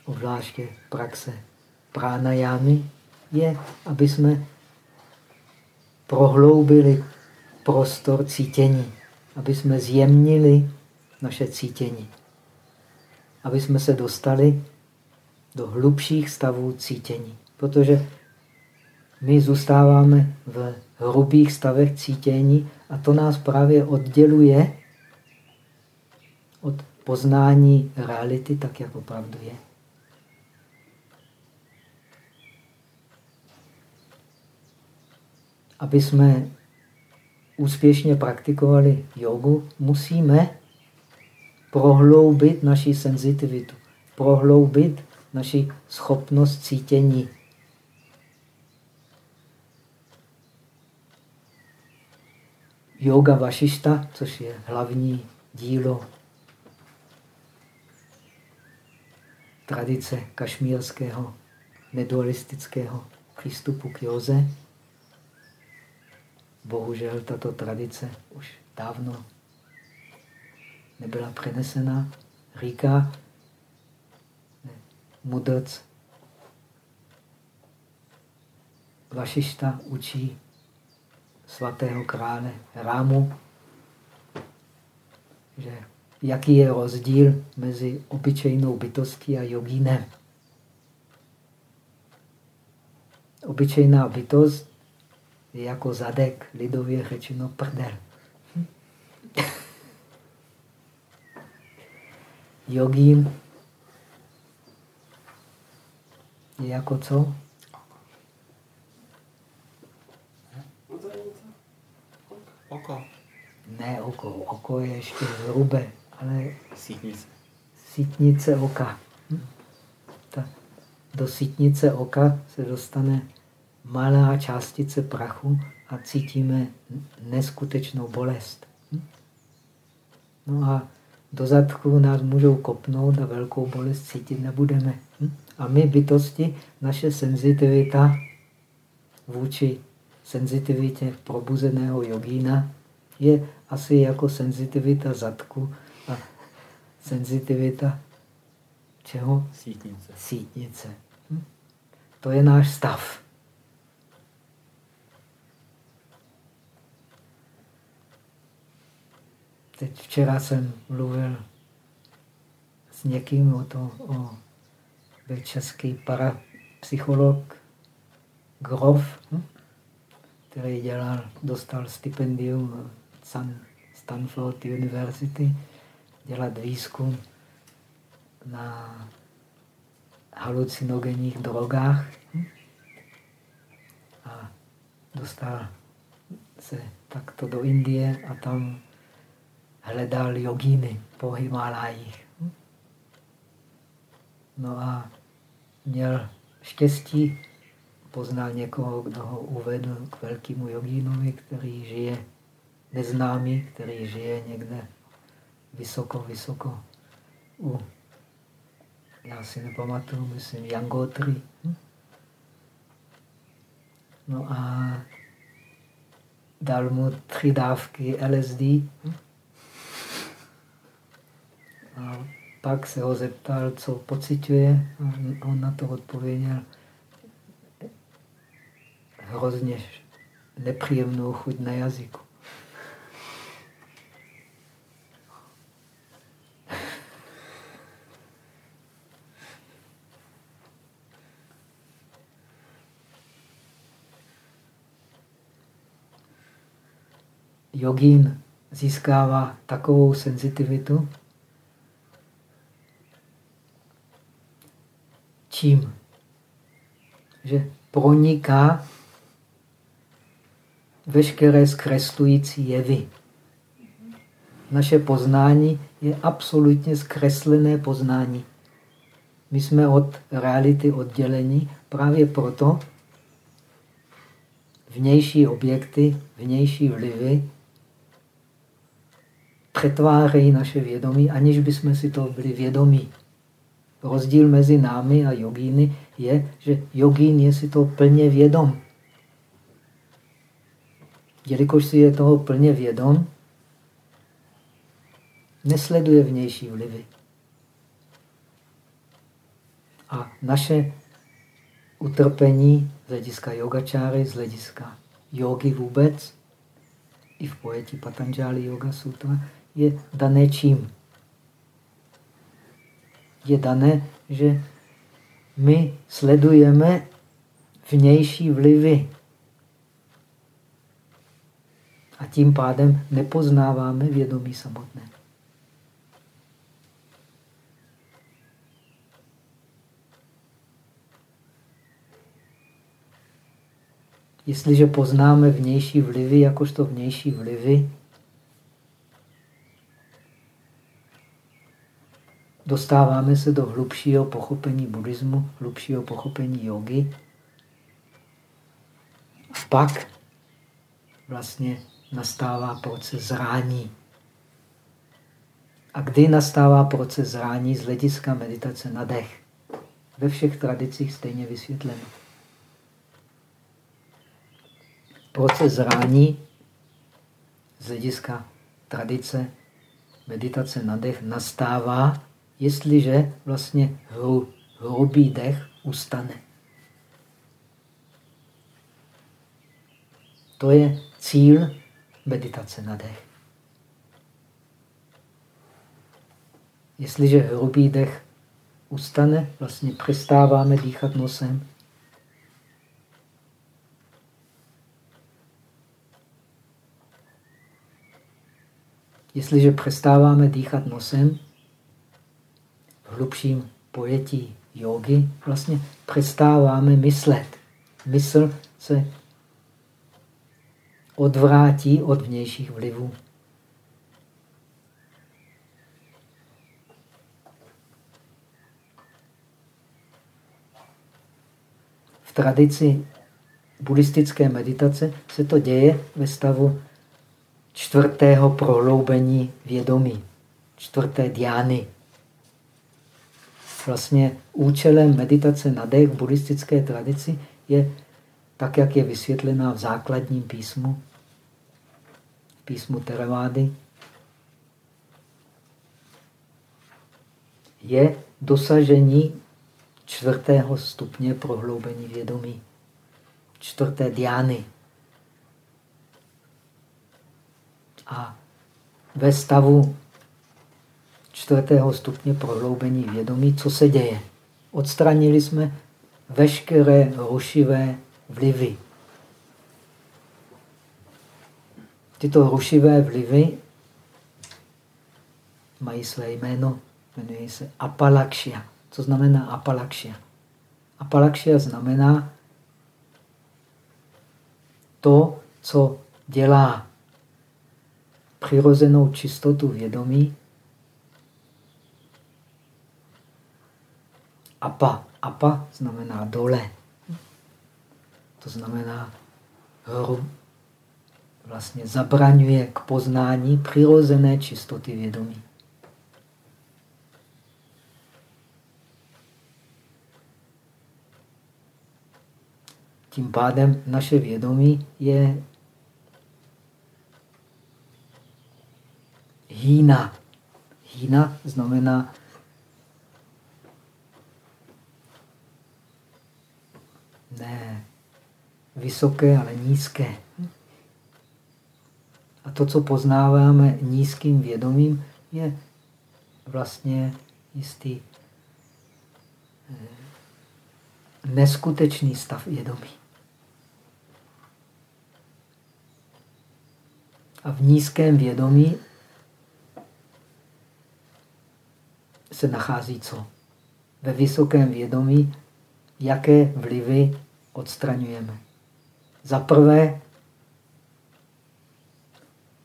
obzvláště praxe pránajámy, je, aby jsme prohloubili prostor cítění, aby jsme zjemnili naše cítění, aby jsme se dostali do hlubších stavů cítění. Protože my zůstáváme v hrubých stavech cítění a to nás právě odděluje od poznání reality tak, jak opravdu je. Aby jsme úspěšně praktikovali jogu, musíme prohloubit naši senzitivitu, prohloubit naši schopnost cítění. Yoga Vašišta, což je hlavní dílo tradice kašmírského nedualistického přístupu k józe. Bohužel tato tradice už dávno nebyla přenesena. Říká, mudrc Vašišta učí svatého krále Rámu, že jaký je rozdíl mezi obyčejnou bytostí a jogínem. Obyčejná bytost je jako zadek, lidově řečeno prdel. Jogín je jako co? Oko. Ne oko. Oko je ještě hrubé, ale... Sítnice. Sítnice oka. Hm? Ta, do sítnice oka se dostane malá částice prachu a cítíme neskutečnou bolest. Hm? No a do zadku nás můžou kopnout a velkou bolest cítit nebudeme. Hm? A my bytosti, naše senzitivita vůči senzitivitě probuzeného jogína je asi jako senzitivita zadku a senzitivita čeho? Sítnice. Sítnice. Hm? To je náš stav. Teď včera jsem mluvil s někým o, to, o byl český parapsycholog Grof, hm? který dělal, dostal stipendium San Stanford University dělat výzkum na halucinogenních drogách a dostal se takto do Indie a tam hledal jogíny po Himalájích. No a měl štěstí, poznal někoho, kdo ho uvedl k velkému jogínovi, který žije neznámý, který žije někde vysoko, vysoko u, já si nepamatuju, myslím, Yangotri. Hm? No a dal mu tři dávky LSD. Hm? A pak se ho zeptal, co pociťuje. On na to odpověděl hrozně nepříjemnou chuť na jazyku. jogín získává takovou senzitivitu, čím? Že proniká veškeré zkreslující jevy. Naše poznání je absolutně zkreslené poznání. My jsme od reality oddělení právě proto vnější objekty, vnější vlivy přetvářejí naše vědomí, aniž bychom si to byli vědomí. Rozdíl mezi námi a jogíny je, že jogín je si to plně vědom. Jelikož si je toho plně vědom, nesleduje vnější vlivy. A naše utrpení z hlediska yogačáry, z hlediska jogy vůbec, i v pojetí Patanjali Yoga Sutra, je dané čím? Je dané, že my sledujeme vnější vlivy. A tím pádem nepoznáváme vědomí samotné. Jestliže poznáme vnější vlivy, jakožto vnější vlivy, dostáváme se do hlubšího pochopení buddhismu, hlubšího pochopení jogy. A pak vlastně nastává proces zrání. A kdy nastává proces zrání z hlediska meditace na dech? Ve všech tradicích stejně vysvětleno. Proces zrání z hlediska tradice meditace na dech nastává jestliže vlastně hru, hrubý dech ustane. To je cíl meditace na dech. Jestliže hrubý dech ustane, vlastně přestáváme dýchat nosem. Jestliže přestáváme dýchat nosem, hlubším pojetí jogy vlastně přestáváme myslet. Mysl se odvrátí od vnějších vlivů. V tradici buddhistické meditace se to děje ve stavu čtvrtého prohloubení vědomí, čtvrté diány. Vlastně účelem meditace na dech v buddhistické tradici je tak, jak je vysvětlená v základním písmu, písmu Theravady, je dosažení čtvrtého stupně prohloubení vědomí, čtvrté diány. A ve stavu čtvrtého stupně prohloubení vědomí, co se děje. Odstranili jsme veškeré rušivé vlivy. Tyto rušivé vlivy mají své jméno, jmenují se Apalakšia. Co znamená Apalakšia? Apalakšia znamená to, co dělá přirozenou čistotu vědomí. Apa. Apa znamená dole. To znamená hru. Vlastně zabraňuje k poznání přirozené čistoty vědomí. Tím pádem naše vědomí je hýna. Hýna znamená ne vysoké, ale nízké. A to, co poznáváme nízkým vědomím, je vlastně jistý eh, neskutečný stav vědomí. A v nízkém vědomí se nachází co? Ve vysokém vědomí, jaké vlivy odstraňujeme. Za prvé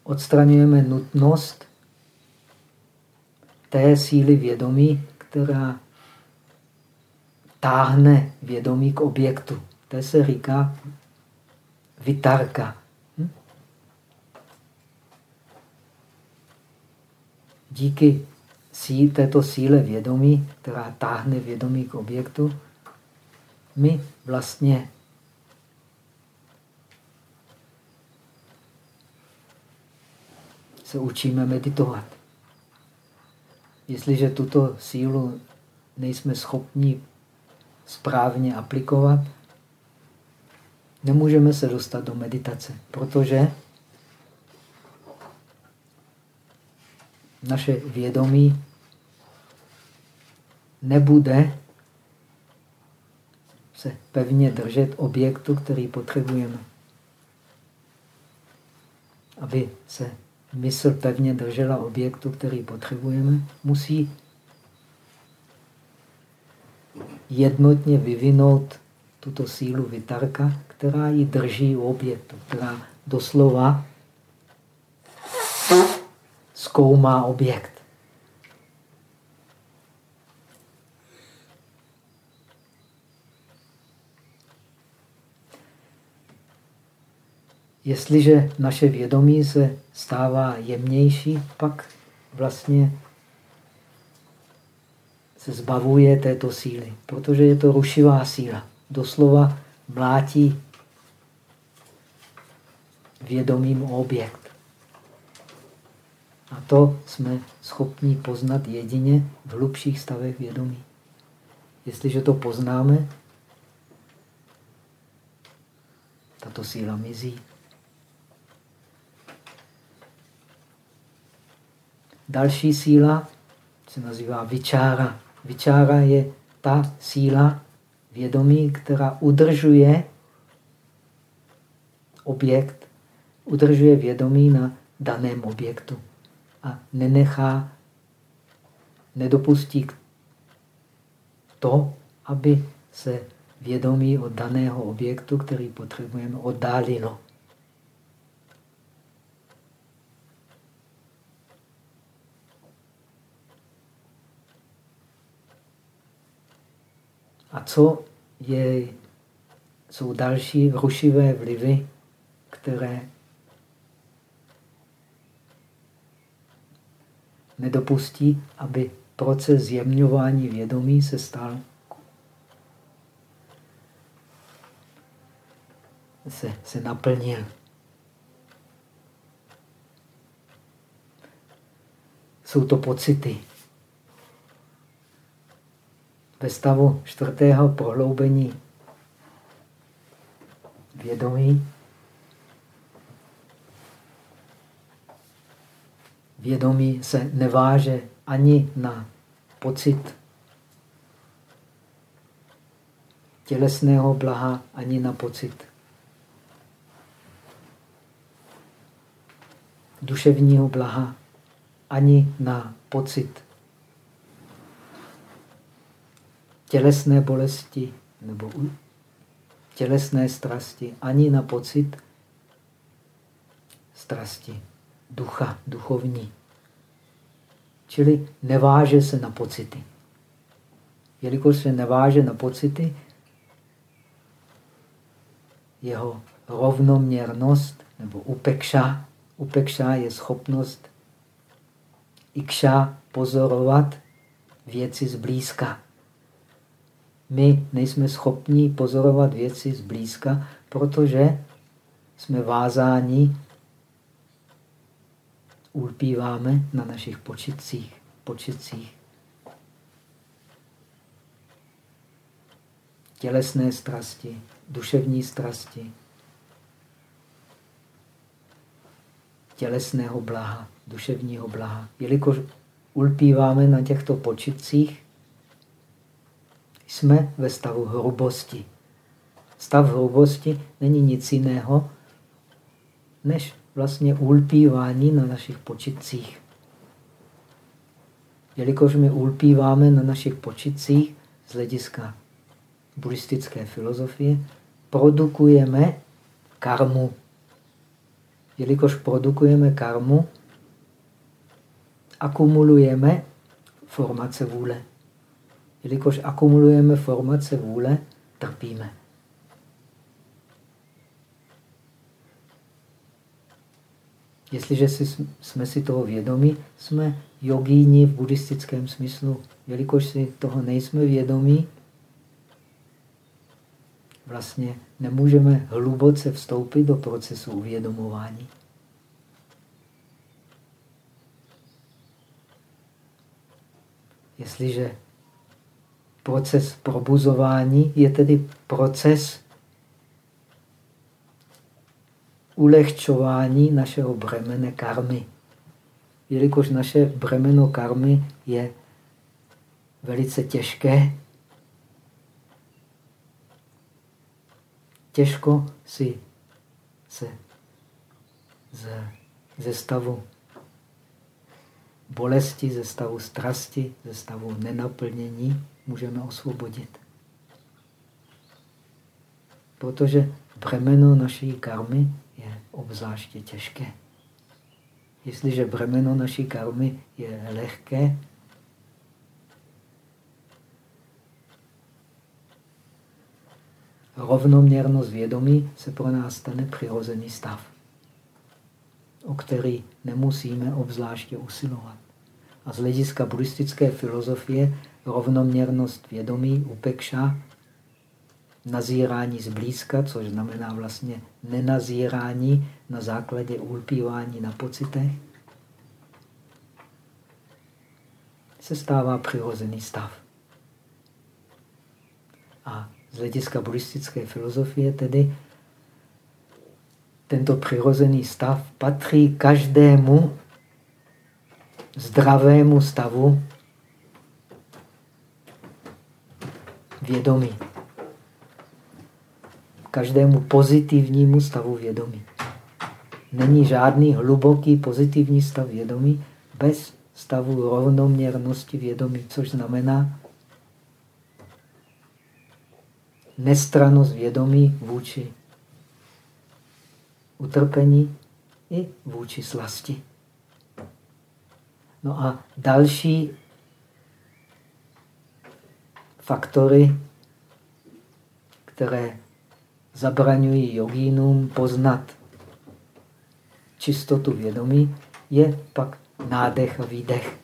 odstraňujeme nutnost té síly vědomí, která táhne vědomí k objektu. To se říká vytárka. Hm? Díky této síle vědomí, která táhne vědomí k objektu, my vlastně se učíme meditovat. Jestliže tuto sílu nejsme schopni správně aplikovat, nemůžeme se dostat do meditace, protože naše vědomí nebude se pevně držet objektu, který potřebujeme. Aby se mysl pevně držela objektu, který potřebujeme, musí jednotně vyvinout tuto sílu vytarka, která ji drží u objektu, která doslova zkoumá objekt. Jestliže naše vědomí se stává jemnější, pak vlastně se zbavuje této síly, protože je to rušivá síla. Doslova mlátí vědomím objekt. A to jsme schopni poznat jedině v hlubších stavech vědomí. Jestliže to poznáme, tato síla mizí. Další síla se nazývá vyčára. Vyčára je ta síla vědomí, která udržuje objekt, udržuje vědomí na daném objektu a nenechá, nedopustí to, aby se vědomí od daného objektu, který potřebujeme, oddálilo. A co je, jsou další rušivé vlivy, které nedopustí, aby proces zjemňování vědomí se stal se, se naplnil. Jsou to pocity ve stavu čtvrtého prohloubení vědomí vědomí se neváže ani na pocit tělesného blaha, ani na pocit duševního blaha. ani na pocit tělesné bolesti nebo tělesné strasti, ani na pocit strasti ducha, duchovní. Čili neváže se na pocity. Jelikož se neváže na pocity, jeho rovnoměrnost nebo upekša, upekša je schopnost ikša pozorovat věci zblízka. My nejsme schopni pozorovat věci zblízka, protože jsme vázáni, ulpíváme na našich počitcích. počitcích. Tělesné strasti, duševní strasti, tělesného blaha, duševního blaha. Jelikož ulpíváme na těchto počitcích, jsme ve stavu hrubosti. Stav hrubosti není nic jiného, než vlastně ulpívání na našich počitcích. Jelikož my ulpíváme na našich počitcích z hlediska buddhistické filozofie, produkujeme karmu. Jelikož produkujeme karmu, akumulujeme formace vůle. Jelikož akumulujeme formace vůle, trpíme. Jestliže si, jsme si toho vědomi, jsme jogíni v buddhistickém smyslu. Jelikož si toho nejsme vědomí, vlastně nemůžeme hluboce vstoupit do procesu uvědomování. Jestliže proces probuzování je tedy proces ulehčování našeho bremene karmy. Jelikož naše bremeno karmy je velice těžké, těžko si se ze, ze stavu bolesti, ze stavu strasti, ze stavu nenaplnění můžeme osvobodit. Protože bremeno naší karmy je obzvláště těžké. Jestliže bremeno naší karmy je lehké, rovnoměrnost vědomí se pro nás stane přirozený stav, o který nemusíme obzvláště usilovat. A z hlediska buddhistické filozofie rovnoměrnost vědomí, upekša, nazírání zblízka, což znamená vlastně nenazírání na základě ulpívání na pocitech, se stává přirozený stav. A z hlediska buddhistické filozofie tedy tento přirozený stav patří každému zdravému stavu vědomí. Každému pozitivnímu stavu vědomí. Není žádný hluboký pozitivní stav vědomí bez stavu rovnoměrnosti vědomí, což znamená nestranost vědomí vůči utrpení i vůči slasti. No a další faktory, které zabraňují jogínům poznat čistotu vědomí, je pak nádech a výdech.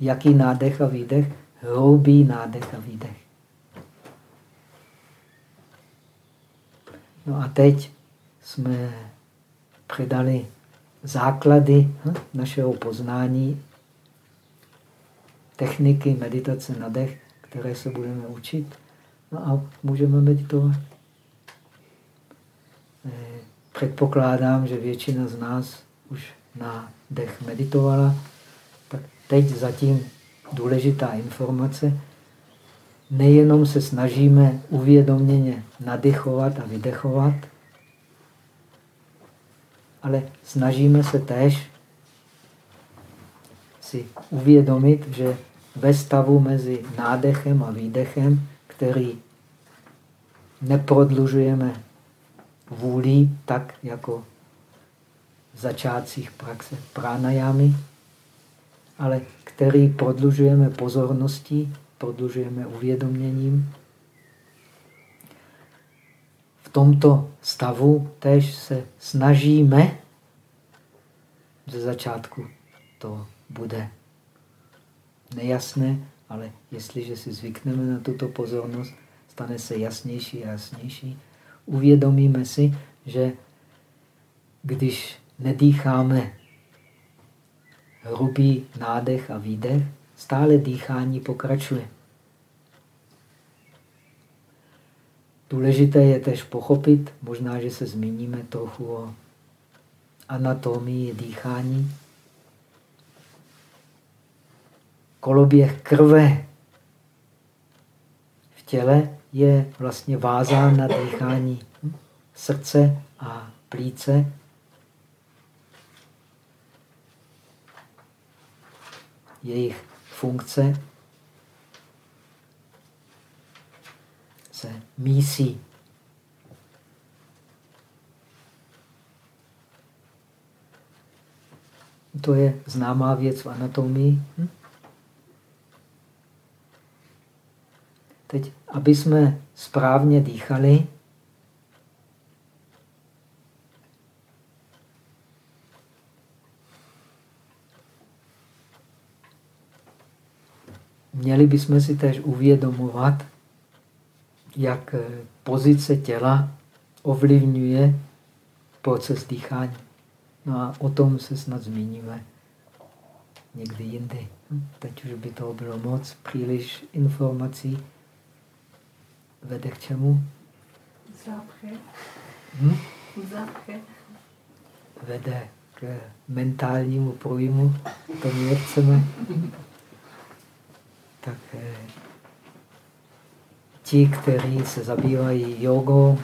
Jaký nádech a výdech? Hroubý nádech a výdech. No a teď jsme předali základy hm, našeho poznání, techniky meditace na dech, které se budeme učit. No a můžeme meditovat. Eh, předpokládám, že většina z nás už na dech meditovala. Tak teď zatím důležitá informace. Nejenom se snažíme uvědoměně nadechovat a vydechovat, ale snažíme se též si uvědomit, že ve stavu mezi nádechem a výdechem, který neprodlužujeme vůlí, tak jako v začátcích praxe pranajámy, ale který prodlužujeme pozorností, prodlužujeme uvědoměním. V tomto stavu tež se snažíme, ze začátku to bude nejasné, ale jestliže si zvykneme na tuto pozornost, stane se jasnější a jasnější. Uvědomíme si, že když nedýcháme hrubý nádech a výdech, stále dýchání pokračuje. Důležité je tež pochopit, možná, že se zmíníme trochu o anatomii dýchání. Koloběh krve v těle je vlastně vázán na dýchání srdce a plíce jejich funkce se mísí. To je známá věc v anatomii. Hm? Teď, aby jsme správně dýchali, měli bychom si též uvědomovat, jak eh, pozice těla ovlivňuje proces dýchání. No a o tom se snad zmíníme někdy jindy. Hm? Teď už by toho bylo moc, příliš informací. Vede k čemu? Zápche. Hm? Zápche. Vede k mentálnímu projmu, to my chceme tak eh, ti, kteří se zabývají jogou,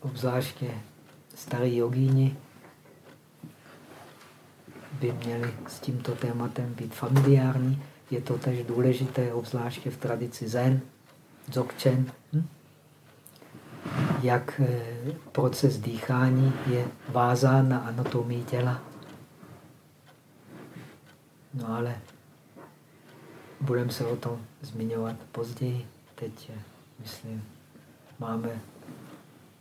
obzvláště starý jogíni, by měli s tímto tématem být familiární. Je to tež důležité, obzvláště v tradici Zen, Dzogchen, hm? jak eh, proces dýchání je vázán na anatomii těla. No ale Budeme se o tom zmiňovat později. Teď, eh, myslím, máme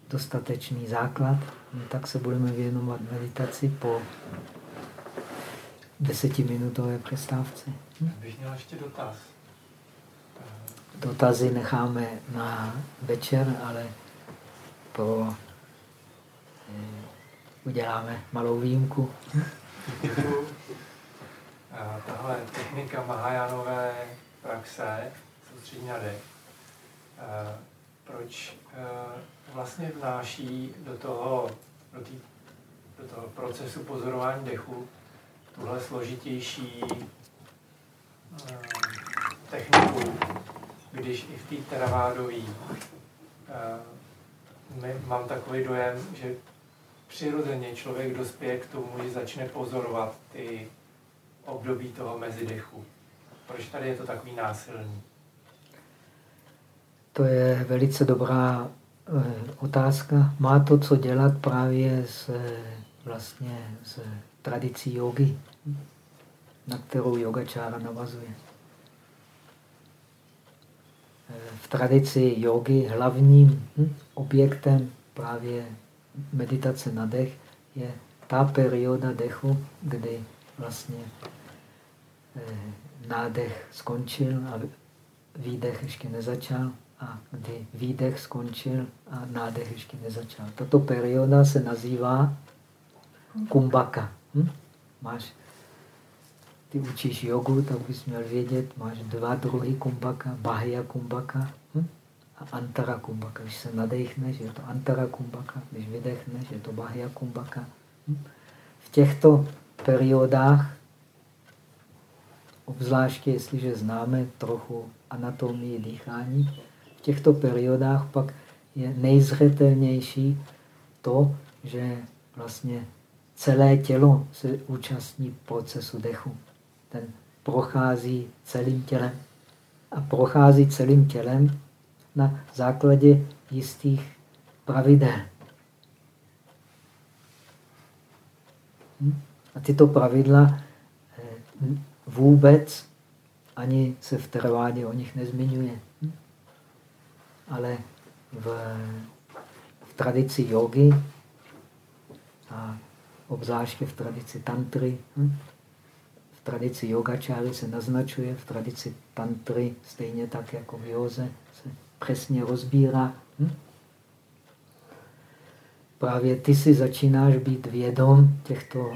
dostatečný základ, no, tak se budeme věnovat meditaci po desetiminutové přestávce. Hm? Bych měl ještě dotaz. Dotazy necháme na večer, ale pro, eh, uděláme malou výjimku. tahle technika Mahajánové praxe, soustředění na dech, proč vlastně vnáší do toho, do, tý, do toho procesu pozorování dechu tuhle složitější techniku, když i v té teravádové mám takový dojem, že přirozeně člověk dospěje k tomu, že začne pozorovat ty období toho mezidechu? Proč tady je to takový násilný? To je velice dobrá eh, otázka. Má to co dělat právě s, vlastně s tradicí jogy, na kterou yogačára navazuje. Eh, v tradici jogy hlavním hm, objektem právě meditace na dech je ta perioda dechu, kdy vlastně eh, nádech skončil a výdech ještě nezačal a kdy výdech skončil a nádech ještě nezačal. Tato perioda se nazývá kumbaka. Hm? Máš, ty učíš jogu, tak bys měl vědět, máš dva druhy kumbaka, bahya kumbaka hm? a antara kumbaka. Když se nadechneš, je to antara kumbaka, když vydechneš, je to bahya kumbaka. Hm? V těchto periodách, obzvláště jestliže známe trochu anatomii dýchání, v těchto periodách pak je nejzřetelnější to, že vlastně celé tělo se účastní procesu dechu. Ten prochází celým tělem. A prochází celým tělem na základě jistých pravidel. Hm? A tyto pravidla eh, vůbec ani se v trvádě o nich nezmiňuje. Hm? Ale v, v tradici jogy a obzvláště v tradici tantry, hm? v tradici yogačáry se naznačuje, v tradici tantry stejně tak jako v józe se přesně rozbírá. Hm? Právě ty si začínáš být vědom těchto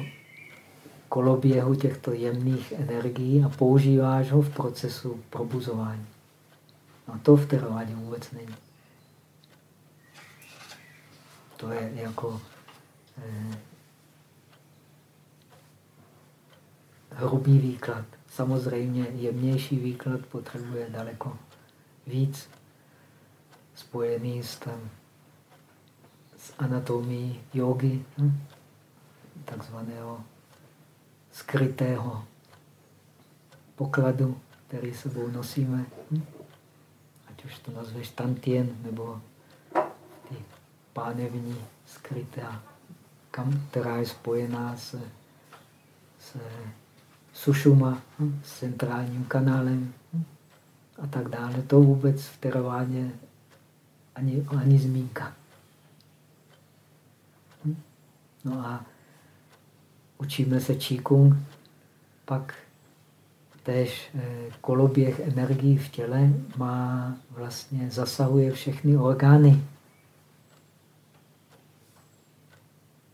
koloběhu těchto jemných energií a používáš ho v procesu probuzování. A to v teravádě vůbec není. To je jako eh, hrubý výklad. Samozřejmě jemnější výklad potřebuje daleko víc spojený s, tam, s anatomií jogy, hm? takzvaného skrytého pokladu, který sebou nosíme. Hm? Ať už to nazveš tantien, nebo ty pánevní skrytá, která je spojená s, s sušuma, hm? s centrálním kanálem hm? a tak dále. To vůbec v teravádě ani, ani zmínka. Hm? No a učíme se číkung, pak též eh, koloběh energií v těle má vlastně zasahuje všechny orgány.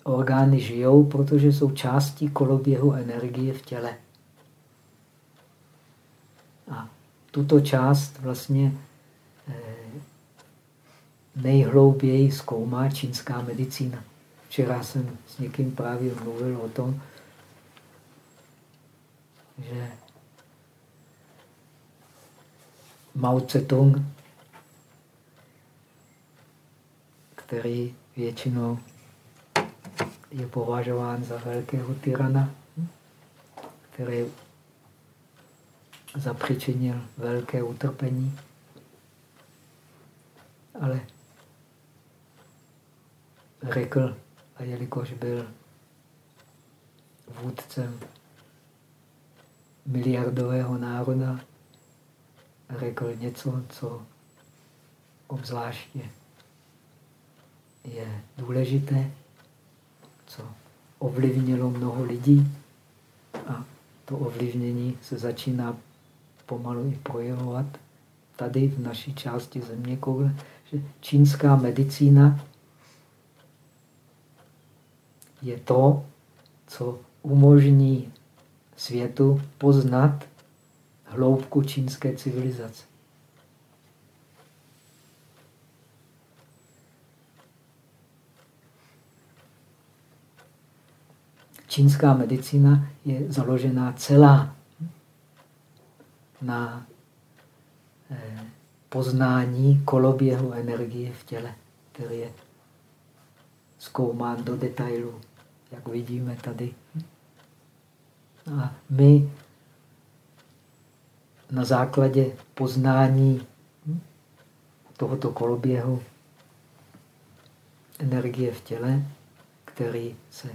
Orgány žijou, protože jsou částí koloběhu energie v těle. A tuto část vlastně eh, nejhlouběji zkoumá čínská medicína. Včera jsem s někým právě mluvil o tom, že Mao Tse-tung, který většinou je považován za velkého tyrana, který zapřičinil velké utrpení, ale řekl, a jelikož byl vůdcem miliardového národa, řekl něco, co obzvláště je důležité, co ovlivnilo mnoho lidí. A to ovlivnění se začíná pomalu i projevovat tady v naší části země koule, že čínská medicína je to, co umožní světu poznat hloubku čínské civilizace. Čínská medicína je založená celá na eh, poznání koloběhu energie v těle, který je zkoumán do detailu jak vidíme tady. A my na základě poznání tohoto koloběhu energie v těle, který se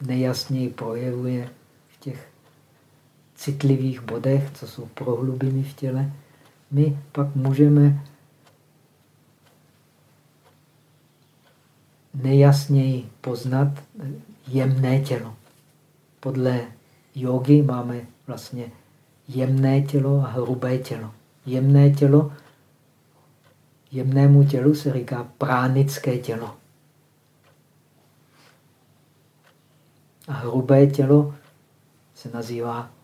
nejasněji projevuje v těch citlivých bodech, co jsou prohlubiny v těle, my pak můžeme nejasněji poznat jemné tělo. Podle jogy máme vlastně jemné tělo a hrubé tělo. Jemné tělo, jemnému tělu se říká pránické tělo. A hrubé tělo se nazývá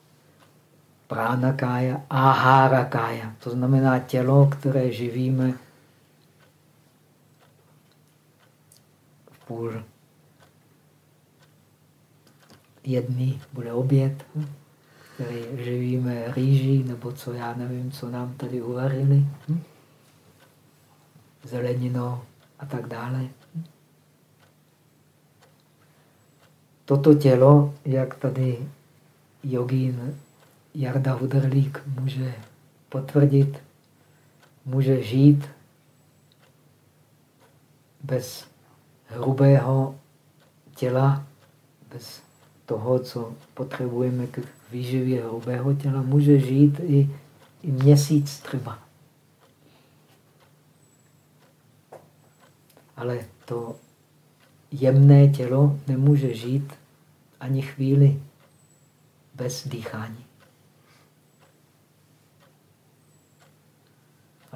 pránakája, kája. To znamená tělo, které živíme půl jedný bude oběd, který živíme rýží, nebo co já nevím, co nám tady uvarili, zeleninou a tak dále. toto tělo, jak tady jogín Jarda Hudrlík může potvrdit, může žít bez hrubého těla, bez toho, co potřebujeme k výživě hrubého těla, může žít i, i měsíc třeba. Ale to jemné tělo nemůže žít ani chvíli bez dýchání.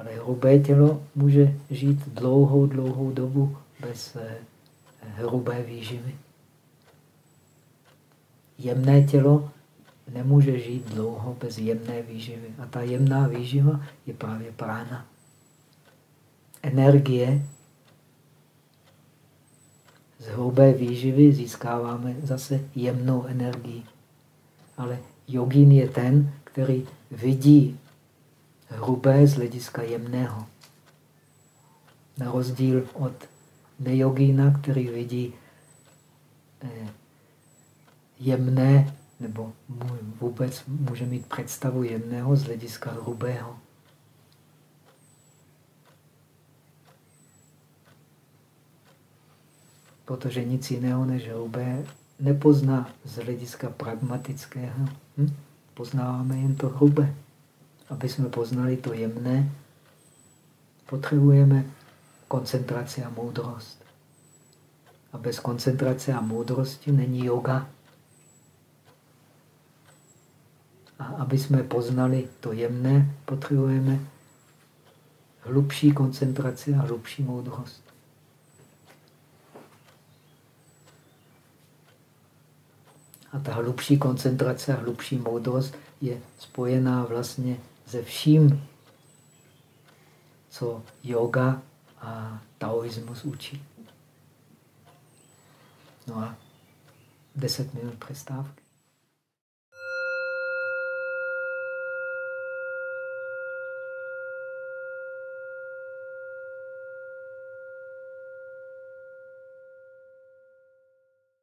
Ale hrubé tělo může žít dlouhou, dlouhou dobu bez eh, hrubé výživy. Jemné tělo nemůže žít dlouho bez jemné výživy. A ta jemná výživa je právě prána. Energie z hrubé výživy získáváme zase jemnou energii. Ale jogín je ten, který vidí hrubé z hlediska jemného. Na rozdíl od nejogína, který vidí eh, jemné, nebo vůbec může mít představu jemného z hlediska hrubého. Protože nic jiného než hrubé nepozná z hlediska pragmatického. Hm? Poznáváme jen to hrubé. Aby jsme poznali to jemné, potřebujeme koncentraci a moudrost. A bez koncentrace a moudrosti není yoga. A aby jsme poznali to jemné, potřebujeme hlubší koncentraci a hlubší moudrost. A ta hlubší koncentrace a hlubší moudrost je spojená vlastně se vším, co yoga a taoismus učí. No a deset minut přestávky.